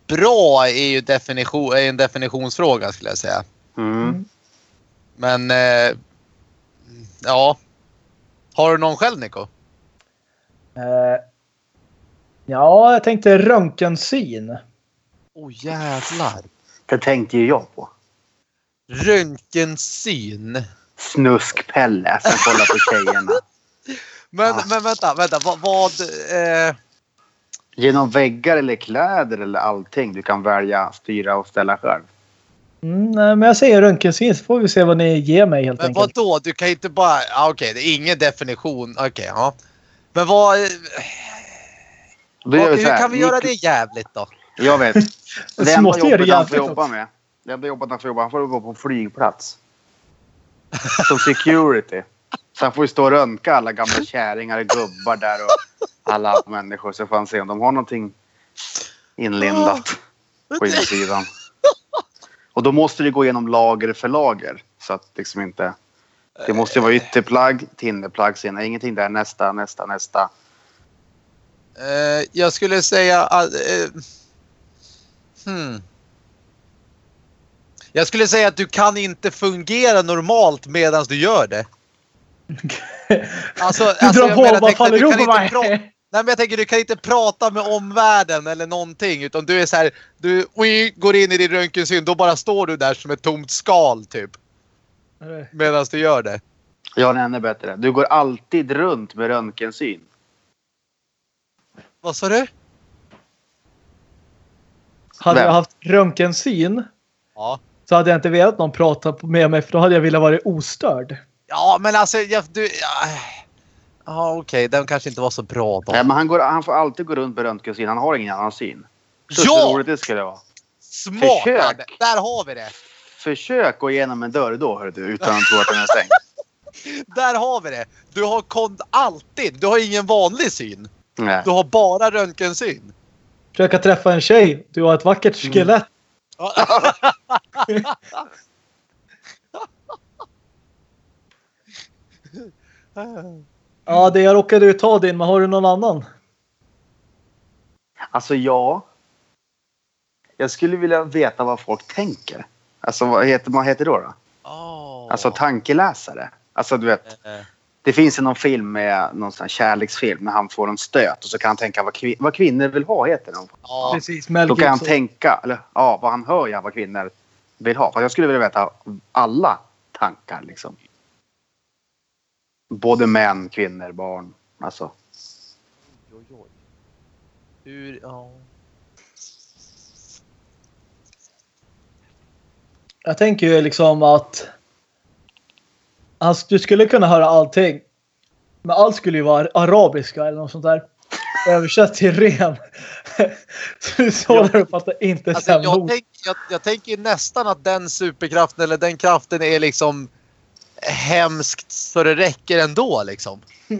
Bra är ju definition, är en definitionsfråga skulle jag säga. Mm. mm. Men eh, ja. Har du någon själv Nico? Eh, ja, jag tänkte röntgensyn. Åh oh, jävlar. Det tänkte ju jag på. Röntgensyn. Snuskpelle som kollar på tjejerna. men, ja. men vänta, vänta. Vad... vad eh... Genom väggar eller kläder eller allting. Du kan välja, styra och ställa själv. Mm, nej, men jag säger röntgensyn så får vi se vad ni ger mig helt Men enkelt. vadå? Du kan inte bara... Ah, Okej, det är ingen definition. Okej, ja. Men vad... Gör vad hur här. kan vi göra det jävligt då? Jag vet. Det enda jobbet han får jobba med. Det enda jobbet han får jobba Han får gå på en flygplats. Som security. Så han får ju stå och röntga alla gamla kärringar och gubbar där och alla människor. Så får han se om de har någonting inlindat på insidan. Och då måste det gå igenom lager för lager. Så att liksom inte... Det måste ju vara ytterplagg, tinnerplagg, sen ingenting där. Nästa, nästa, nästa. Eh, jag skulle säga att... eh, hmm. Jag skulle säga att du kan inte fungera normalt medan du gör det. Alltså, du alltså, drar jag på och bara faller ihop kan och bara... Nej men jag tänker du kan inte prata med omvärlden eller någonting utan du är så här, du ui, går in i din röntgensyn då bara står du där som ett tomt skal typ medan du gör det. Jag har en ännu bättre. Du går alltid runt med röntgensyn. Vad sa du? Hade jag Vem? haft röntgensyn Ja. så hade jag inte velat någon prata med mig för då hade jag velat vara ostörd. Ja men alltså jag, du... Ja, ja okej den kanske inte var så bra då. Nej, men han, går, han får alltid gå runt med röntgensyn. Han har ingen annan syn. Så Ja! roligt det skulle vara. Smart! Försök. Där har vi det! Försök gå igenom en dörr då, hör du, utan att tro att den är stängd. Där har vi det! Du har kon- alltid, du har ingen vanlig syn. Nej. Du har bara röntgensyn. Försöka träffa en tjej. Du har ett vackert Mm. Ja, det jag råkade ju ta din, men har du någon annan? Alltså, ja. Jag skulle vilja veta vad folk tänker. Alltså, vad heter, vad heter det då? då? Oh. Alltså, tankeläsare. Alltså, du vet. Eh, Det finns ju någon film med någon sån här kärleksfilm när han får en stöt och så kan han tänka vad, kvin- vad kvinnor vill ha, heter det. Ja. Precis, Mel Då kan han tänka, eller ja, vad han hör ja, vad kvinnor vill ha. För jag skulle vilja veta alla tankar liksom. Både män, kvinnor, barn. Alltså. Oj, oj, oj. Hur, ja. Jag tänker ju liksom att alltså, du skulle kunna höra allting. Men allt skulle ju vara arabiska eller något sånt där. Översatt till ren. Så du där och fattar inte Alltså, jag, tänk, jag, jag tänker ju nästan att den superkraften eller den kraften är liksom hemskt så det räcker ändå liksom.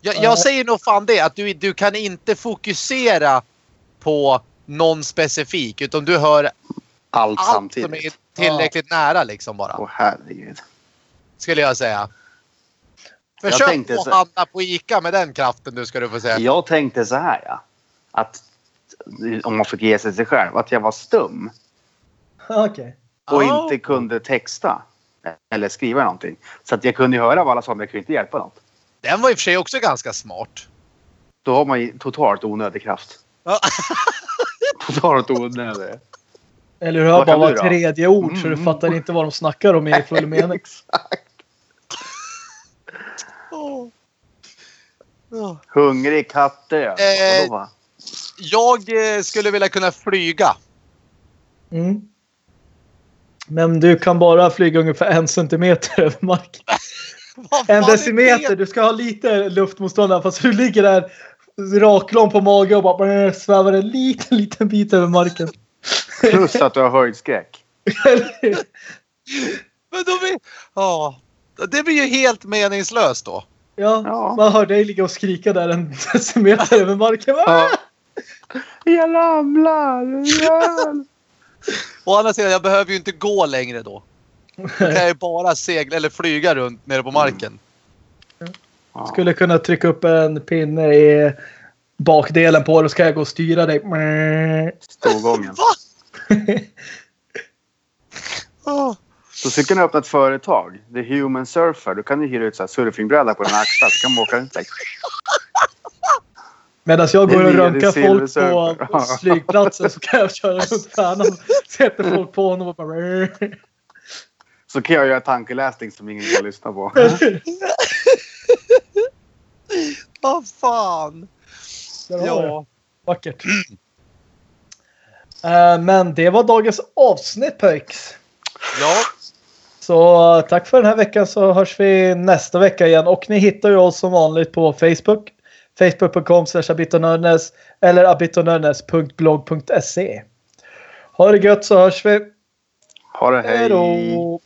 Jag, Ja. jag säger nog fan det att du, du kan inte fokusera på någon specifik utan du hör Allt, allt som samtidigt. är tillräckligt nära liksom bara. Åh herregud. Skulle jag säga. Jag Försök tänkte att så- hamna på ICA med den kraften du ska du få säga. Jag tänkte så här ja. Att om man fick ge sig sig själv. Att jag var stum Okej. Och Oh. inte kunde texta. Eller skriva någonting. Så att jag kunde höra vad alla sa men jag kunde inte hjälpa något. Den var i och för sig också ganska smart. Då har man ju totalt onödig kraft. Totalt onödig. Eller hur? Hör bara var tredje ord så du Mm. fattar inte vad de snackar om i full mening. Exakt. Åh. Ja. Hungrig kattdöd. Eh, Jag eh, skulle vilja kunna flyga. Mm. Men du kan bara flyga ungefär en centimeter över marken. En decimeter. Du ska ha lite luftmotstånd där fast du ligger där raklång på mage och bara svävar en liten, liten bit över marken. plus att du har höjdskräck. Men då blir... Ja. Det blir ju helt meningslöst då. ja, Ja. man hör dig ligga och skrika där en decimeter över marken. Ja. Jag ramlar. Å andra sidan, jag behöver ju inte gå längre då. Då kan jag ju bara segla eller flyga runt nere på marken. Ja. Skulle kunna trycka upp en pinne i bakdelen på och så kan jag gå och styra dig. Storgången. Va? Åh. Så skulle kunna öppna ett företag. The Human Surfer. Du kan ju hyra ut så surfingbräda på den axlar. Så kan man åka runt. Medan jag går och röntgar folk på, på flygplatsen så kan jag köra runt Färnan. Sätter folk på honom och bara... Så kan jag göra tankeläsning som ingen kan lyssna på. Vad fan! Ja. Vackert. Eh, men det var dagens avsnitt pojks. Ja. Så eh, tack för den här veckan så hörs vi nästa vecka igen. Och ni hittar ju oss som vanligt på Facebook, facebook.com abitonörnes eller abitonörnes.blogg.se Ha det gött så hörs vi. Ha det hej. Hejdå.